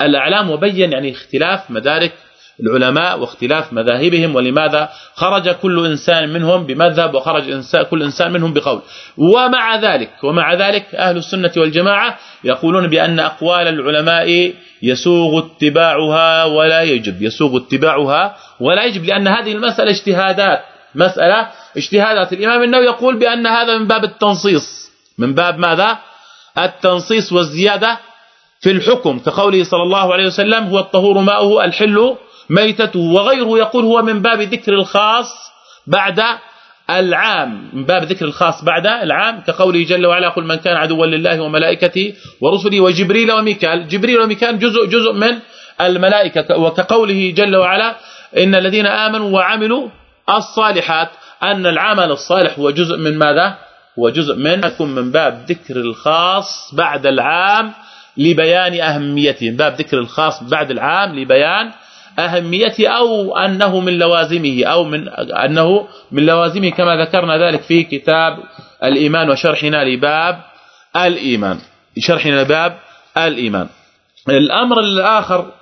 الإعلام وبين يعني اختلاف مدارك العلماء واختلاف مذاهبهم ولماذا خرج كل إنسان منهم بمذهب وخرج إنسان كل إنسان منهم بقول. ومع ذلك ومع ذلك أهل السنة والجماعة يقولون بأن أقوال العلماء يسوغ اتباعها ولا يجب. يسوغ اتباعها ولا يجب لأن هذه المسألة اجتهادات. مسألة اجتهادات. الإمام النووي يقول بأن هذا من باب التنصيص. من باب ماذا؟ التنصيص والزيادة في الحكم كقوله صلى الله عليه وسلم هو الطهور ماؤه الحل ميتته. وغيره يقول هو من باب ذكر الخاص بعد العام. من باب ذكر الخاص بعد العام كقوله جل وعلا قل من كان عدوا لله وملائكته ورسله وجبريل وميكال. جبريل وميكال جزء جزء من الملائكة. وكقوله جل وعلا إن الذين آمنوا وعملوا الصالحات. أن العمل الصالح هو جزء من ماذا؟ هو جزء من من باب ذكر الخاص بعد العام لبيان أهميته. باب ذكر الخاص بعد العام لبيان أهميته أو أنه من لوازمه أو من أنه من لوازمه كما ذكرنا ذلك في كتاب الإيمان وشرحنا لباب الإيمان. شرحنا لباب الإيمان. الأمر الآخر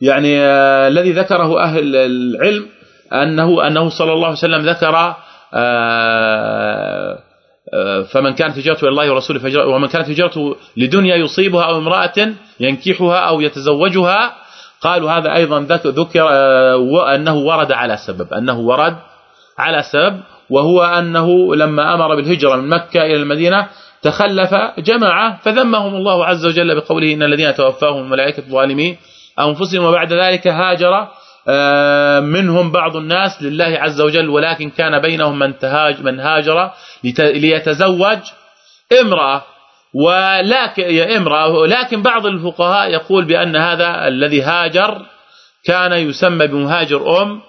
يعني آه الذي ذكره أهل العلم أنه أنه صلى الله عليه وسلم ذكر آه فمن كانت هجرته إلى الله ورسوله فهجرته ومن كانت هجرته لدنيا يصيبها أو امرأة ينكحها أو يتزوجها قالوا هذا أيضا ذكر آه، أنه ورد على سبب أنه ورد على سبب وهو أنه لما أمر بالهجرة من مكة إلى المدينة تخلف جماعة فذمهم الله عز وجل بقوله إن الذين توفاهم الملائكة ظالمي أنفسهم وبعد ذلك هاجر منهم بعض الناس لله عز وجل ولكن كان بينهم من تهاج من هاجر ليتزوج امرأة. ولكن امرأة لكن بعض الفقهاء يقول بأن هذا الذي هاجر كان يسمى بمهاجر أم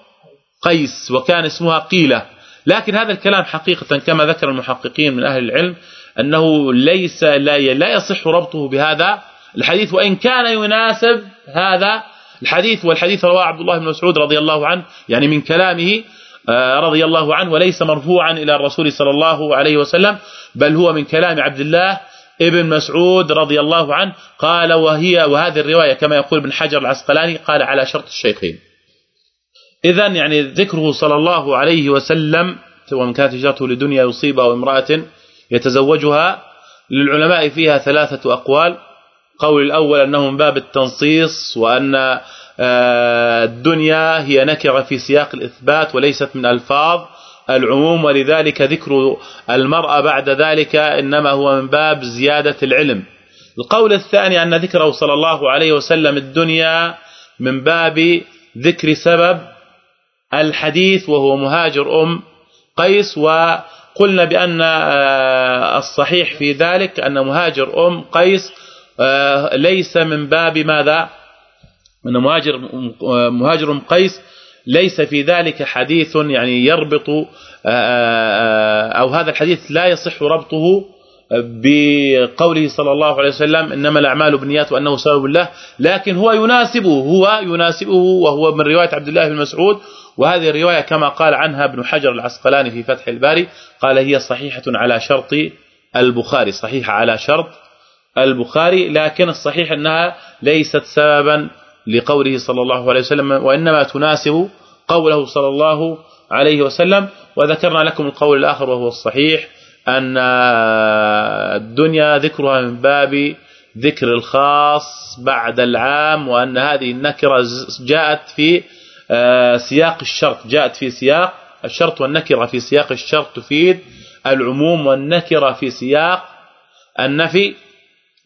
قيس وكان اسمها قيلة. لكن هذا الكلام حقيقة كما ذكر المحققين من أهل العلم أنه ليس لا لا يصح ربطه بهذا الحديث وإن كان يناسب هذا الحديث والحديث رواه عبد الله بن مسعود رضي الله عنه يعني من كلامه آه، رضي الله عنه وليس مرفوعا إلى الرسول صلى الله عليه وسلم بل هو من كلام عبد الله ابن مسعود رضي الله عنه قال وهي وهذه الرواية كما يقول ابن حجر العسقلاني قال على شرط الشيخين. اذا يعني ذكره صلى الله عليه وسلم ومن كانت هجرته لدنيا يصيبها وامراه يتزوجها للعلماء فيها ثلاثة أقوال. قول الأول أنه من باب التنصيص وأن آه، الدنيا هي نكرة في سياق الإثبات وليست من ألفاظ العموم ولذلك ذكر المرأة بعد ذلك إنما هو من باب زيادة العلم. القول الثاني أن ذكره صلى الله عليه وسلم الدنيا من باب ذكر سبب الحديث وهو مهاجر أم قيس وقلنا بأن آه، الصحيح في ذلك أن مهاجر أم قيس ليس من باب ماذا؟ ان مهاجر مهاجر قيس ليس في ذلك حديث يعني يربط آه، آه، أو هذا الحديث لا يصح ربطه بقوله صلى الله عليه وسلم إنما الأعمال بالنيات وأنه سبب الله لكن هو يناسبه هو يناسبه وهو من رواية عبد الله بن مسعود وهذه الرواية كما قال عنها ابن حجر العسقلاني في فتح الباري قال هي صحيحة على شرط البخاري صحيحة على شرط البخاري لكن الصحيح أنها ليست سببا لقوله صلى الله عليه وسلم وإنما تناسب قوله صلى الله عليه وسلم. وذكرنا لكم القول الآخر وهو الصحيح أن الدنيا ذكرها من باب ذكر الخاص بعد العام وأن هذه النكرة جاءت في آه، سياق الشرط جاءت في سياق الشرط والنكرة في سياق الشرط تفيد العموم والنكرة في سياق النفي.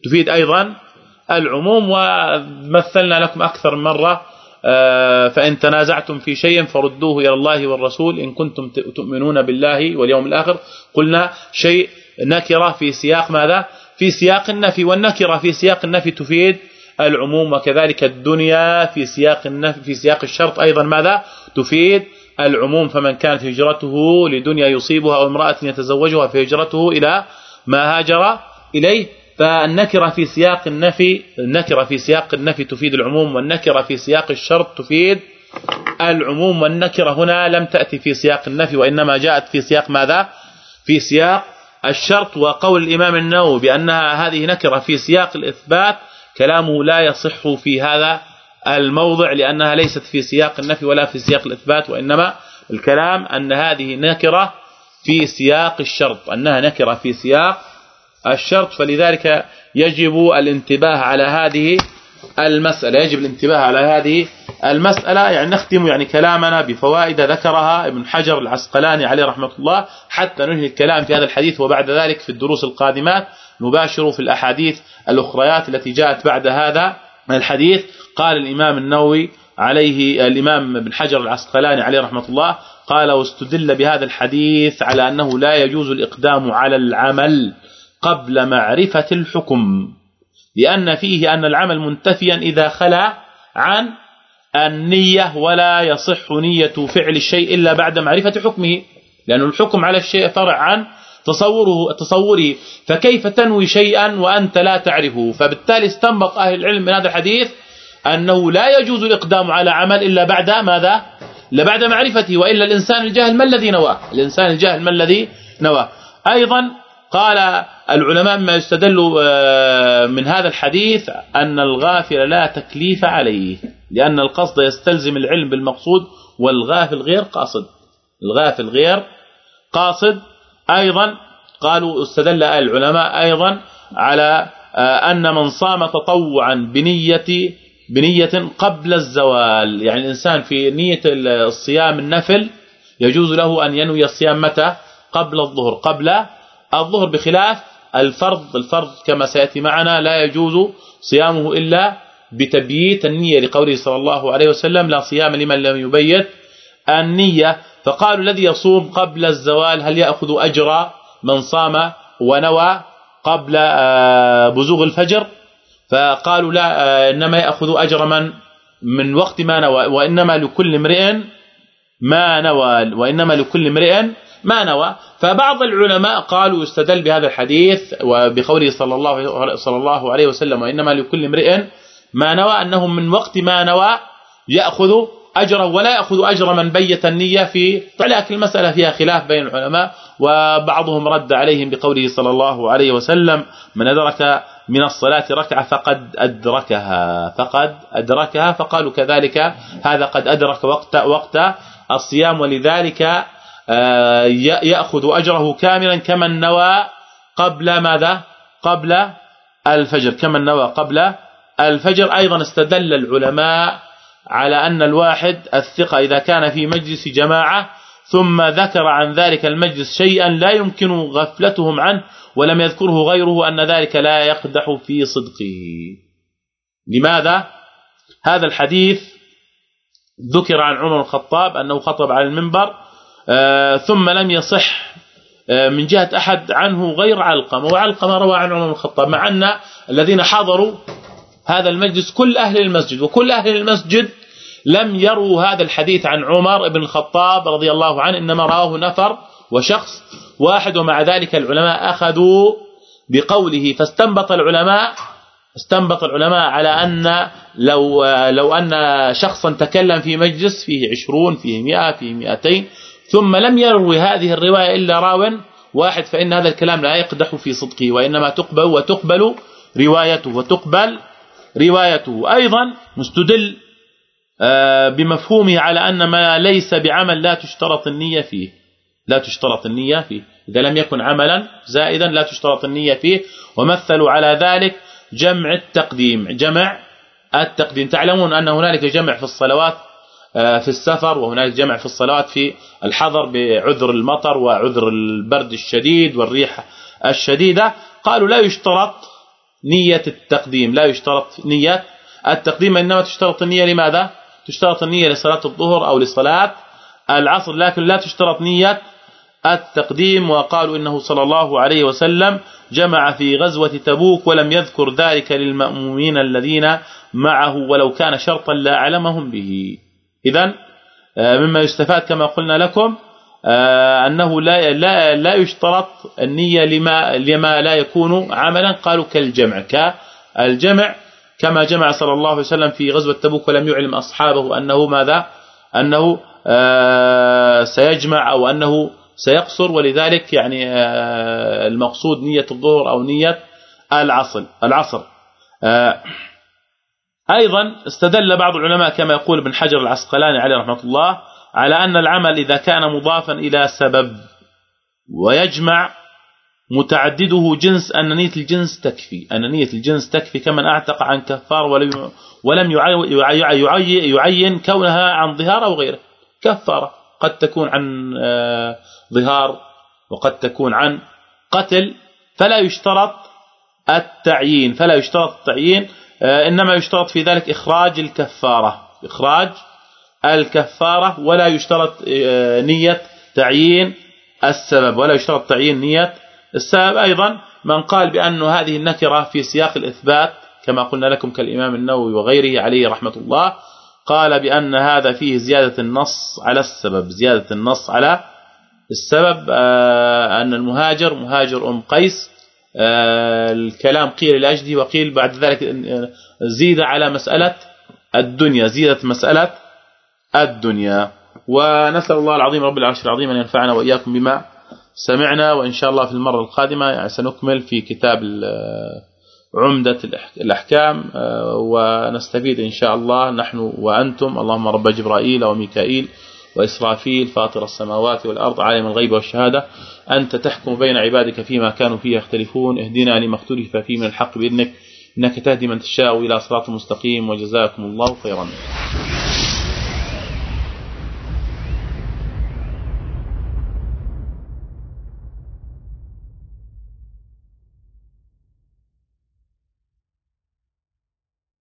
تفيد أيضا العموم ومثلنا لكم أكثر من مرة آه، فإن تنازعتم في شيء فردوه إلى الله والرسول إن كنتم تؤمنون بالله واليوم الآخر. قلنا شيء نكرة في سياق ماذا؟ في سياق النفي والنكرة في سياق النفي تفيد العموم وكذلك الدنيا في سياق النفي في سياق الشرط أيضا ماذا؟ تفيد العموم فمن كانت هجرته لدنيا يصيبها أو امرأة يتزوجها فهجرته إلى ما هاجر إليه فالنكره في سياق النفي النكره في سياق النفي تفيد العموم والنكره في سياق الشرط تفيد العموم والنكره هنا لم تاتي في سياق النفي وانما جاءت في سياق ماذا في سياق الشرط وقول الامام النووي بانها هذه نكره في سياق الاثبات كلامه لا يصح في هذا الموضع لانها ليست في سياق النفي ولا في سياق الاثبات وانما الكلام ان هذه نكره في سياق الشرط انها نكره في سياق الشرط فلذلك يجب الانتباه على هذه المسألة. يجب الانتباه على هذه المسألة. يعني نختم يعني كلامنا بفوائد ذكرها ابن حجر العسقلاني عليه رحمة الله. حتى ننهي الكلام في هذا الحديث وبعد ذلك في الدروس القادمات. نباشر في الأحاديث الأخريات التي جاءت بعد هذا الحديث. قال الإمام النووي عليه الإمام ابن حجر العسقلاني عليه رحمة الله قال واستدل بهذا الحديث على أنه لا يجوز الإقدام على العمل. قبل معرفة الحكم لأن فيه أن العمل منتفيا إذا خلا عن النية ولا يصح نية فعل الشيء إلا بعد معرفة حكمه لأن الحكم على الشيء فرع عن تصوره تصوره فكيف تنوي شيئا وأنت لا تعرفه؟ فبالتالي استنبط أهل العلم من هذا الحديث أنه لا يجوز الإقدام على عمل إلا بعد ماذا؟ إلا بعد معرفته وإلا الإنسان الجاهل ما الذي نواه؟ الإنسان الجاهل ما الذي نواه؟ أيضا قال العلماء ما يستدل آه، من هذا الحديث أن الغافل لا تكليف عليه لأن القصد يستلزم العلم بالمقصود والغافل غير قاصد. الغافل غير قاصد أيضا قالوا استدل العلماء أيضا على آه، أن من صام تطوعا بنية بنية قبل الزوال. يعني الإنسان في نية الصيام النفل يجوز له أن ينوي الصيام متى؟ قبل الظهر قبل الظهر بخلاف الفرض الفرض كما سيأتي معنا لا يجوز صيامه إلا بتبييت النية لقوله صلى الله عليه وسلم لا صيام لمن لم يبيت النية. فقالوا الذي يصوم قبل الزوال هل يأخذ أجر من صام ونوى قبل آه، بزوغ الفجر؟ فقالوا لا آه، إنما يأخذ أجر من من وقت ما نوى وإنما لكل امرئ ما نوى وإنما لكل امرئ ما نوى. فبعض العلماء قالوا يستدل بهذا الحديث وبقوله صلى الله صلى الله عليه وسلم وإنما لكل امرئ ما نوى أنه من وقت ما نوى يأخذ اجره ولا يأخذ أجر من بيت النية في ولكن المسألة. فيها خلاف بين العلماء وبعضهم رد عليهم بقوله صلى الله عليه وسلم من أدرك من الصلاة ركعة فقد أدركها. فقد أدركها فقالوا كذلك هذا قد أدرك وقت وقت الصيام ولذلك يأخذ أجره كاملا كمن نوى قبل ماذا؟ قبل الفجر. كمن نوى قبل الفجر. أيضا استدل العلماء على أن الواحد الثقة إذا كان في مجلس جماعة ثم ذكر عن ذلك المجلس شيئا لا يمكن غفلتهم عنه ولم يذكره غيره أن ذلك لا يقدح في صدقه. لماذا؟ هذا الحديث ذكر عن عمر الخطاب أنه خطب على المنبر آه، ثم لم يصح آه، من جهة أحد عنه غير علقمة. وعلقمه روى عن عمر الخطاب مع أن الذين حضروا هذا المجلس كل أهل المسجد وكل أهل المسجد لم يروا هذا الحديث عن عمر بن الخطاب رضي الله عنه إنما رواه نفر وشخص واحد ومع ذلك العلماء أخذوا بقوله. فاستنبط العلماء استنبط العلماء على أن لو لو أن شخصا تكلم في مجلس فيه 20 فيه 100 فيه 200 ثم لم يروي هذه الرواية إلا راو واحد فإن هذا الكلام لا يقدح في صدقه وإنما تقبل وتقبل روايته وتقبل روايته. أيضا مستدل آه، بمفهومه على أن ما ليس بعمل لا تشترط النية فيه. لا تشترط النية فيه. إذا لم يكن عملا زائدا لا تشترط النية فيه. ومثلوا على ذلك جمع التقديم جمع التقديم. تعلمون أن هنالك جمع في الصلوات في السفر وهنالك جمع في الصلوات في الحضر بعذر المطر وعذر البرد الشديد والريح الشديدة. قالوا لا يشترط نية التقديم لا يشترط نية التقديم إنما تشترط النية لماذا؟ تشترط النية لصلاة الظهر أو لصلاة العصر لكن لا تشترط نية التقديم. وقالوا إنه صلى الله عليه وسلم جمع في غزوة تبوك ولم يذكر ذلك للمأمومين الذين معه ولو كان شرطا لا علمهم به. اذا آه، مما يستفاد كما قلنا لكم آه، أنه لا لا لا يشترط النية لما لما لا يكون عملا قالوا كالجمع كالجمع كما جمع صلى الله عليه وسلم في غزوة تبوك ولم يعلم أصحابه أنه ماذا؟ أنه آه، سيجمع أو أنه سيقصر ولذلك يعني المقصود نية الظهر أو نية العصر العصر. أيضا استدل بعض العلماء كما يقول ابن حجر العسقلاني عليه رحمة الله على أن العمل إذا كان مضافا إلى سبب ويجمع متعدده جنس أن نية الجنس تكفي أن نية الجنس تكفي كمن أعتق عن كفار ولم ولم يعين كونها عن ظهار أو غيره. كفارة. قد تكون عن آه، ظهار وقد تكون عن قتل فلا يشترط التعيين فلا يشترط التعيين إنما يشترط في ذلك إخراج الكفارة. إخراج الكفارة ولا يشترط آه، نية تعيين السبب ولا يشترط تعيين نية السبب. أيضا من قال بأن هذه النكرة في سياق الإثبات كما قلنا لكم كالإمام النووي وغيره عليه رحمة الله قال بأن هذا فيه زيادة النص على السبب. زيادة النص على السبب آه، أن المهاجر مهاجر أم قيس آه، الكلام قيل لاجله وقيل بعد ذلك زيد على مسألة الدنيا زيدت مسألة الدنيا. ونسأل الله العظيم رب العرش العظيم أن ينفعنا وإياكم بما سمعنا وإن شاء الله في المرة القادمة يعني سنكمل في كتاب عمدة الأحكام. آه، ونستفيد إن شاء الله نحن وأنتم اللهم رب جبرائيل وميكائيل وإسرافيل فاطر السماوات والأرض عالم الغيب والشهادة. أنت تحكم بين عبادك فيما كانوا فيه يختلفون. اهدنا لما اختلف فيه من الحق بإذنك إنك تهدي من تشاء إلى صراط مستقيم. وجزاكم الله خيرا.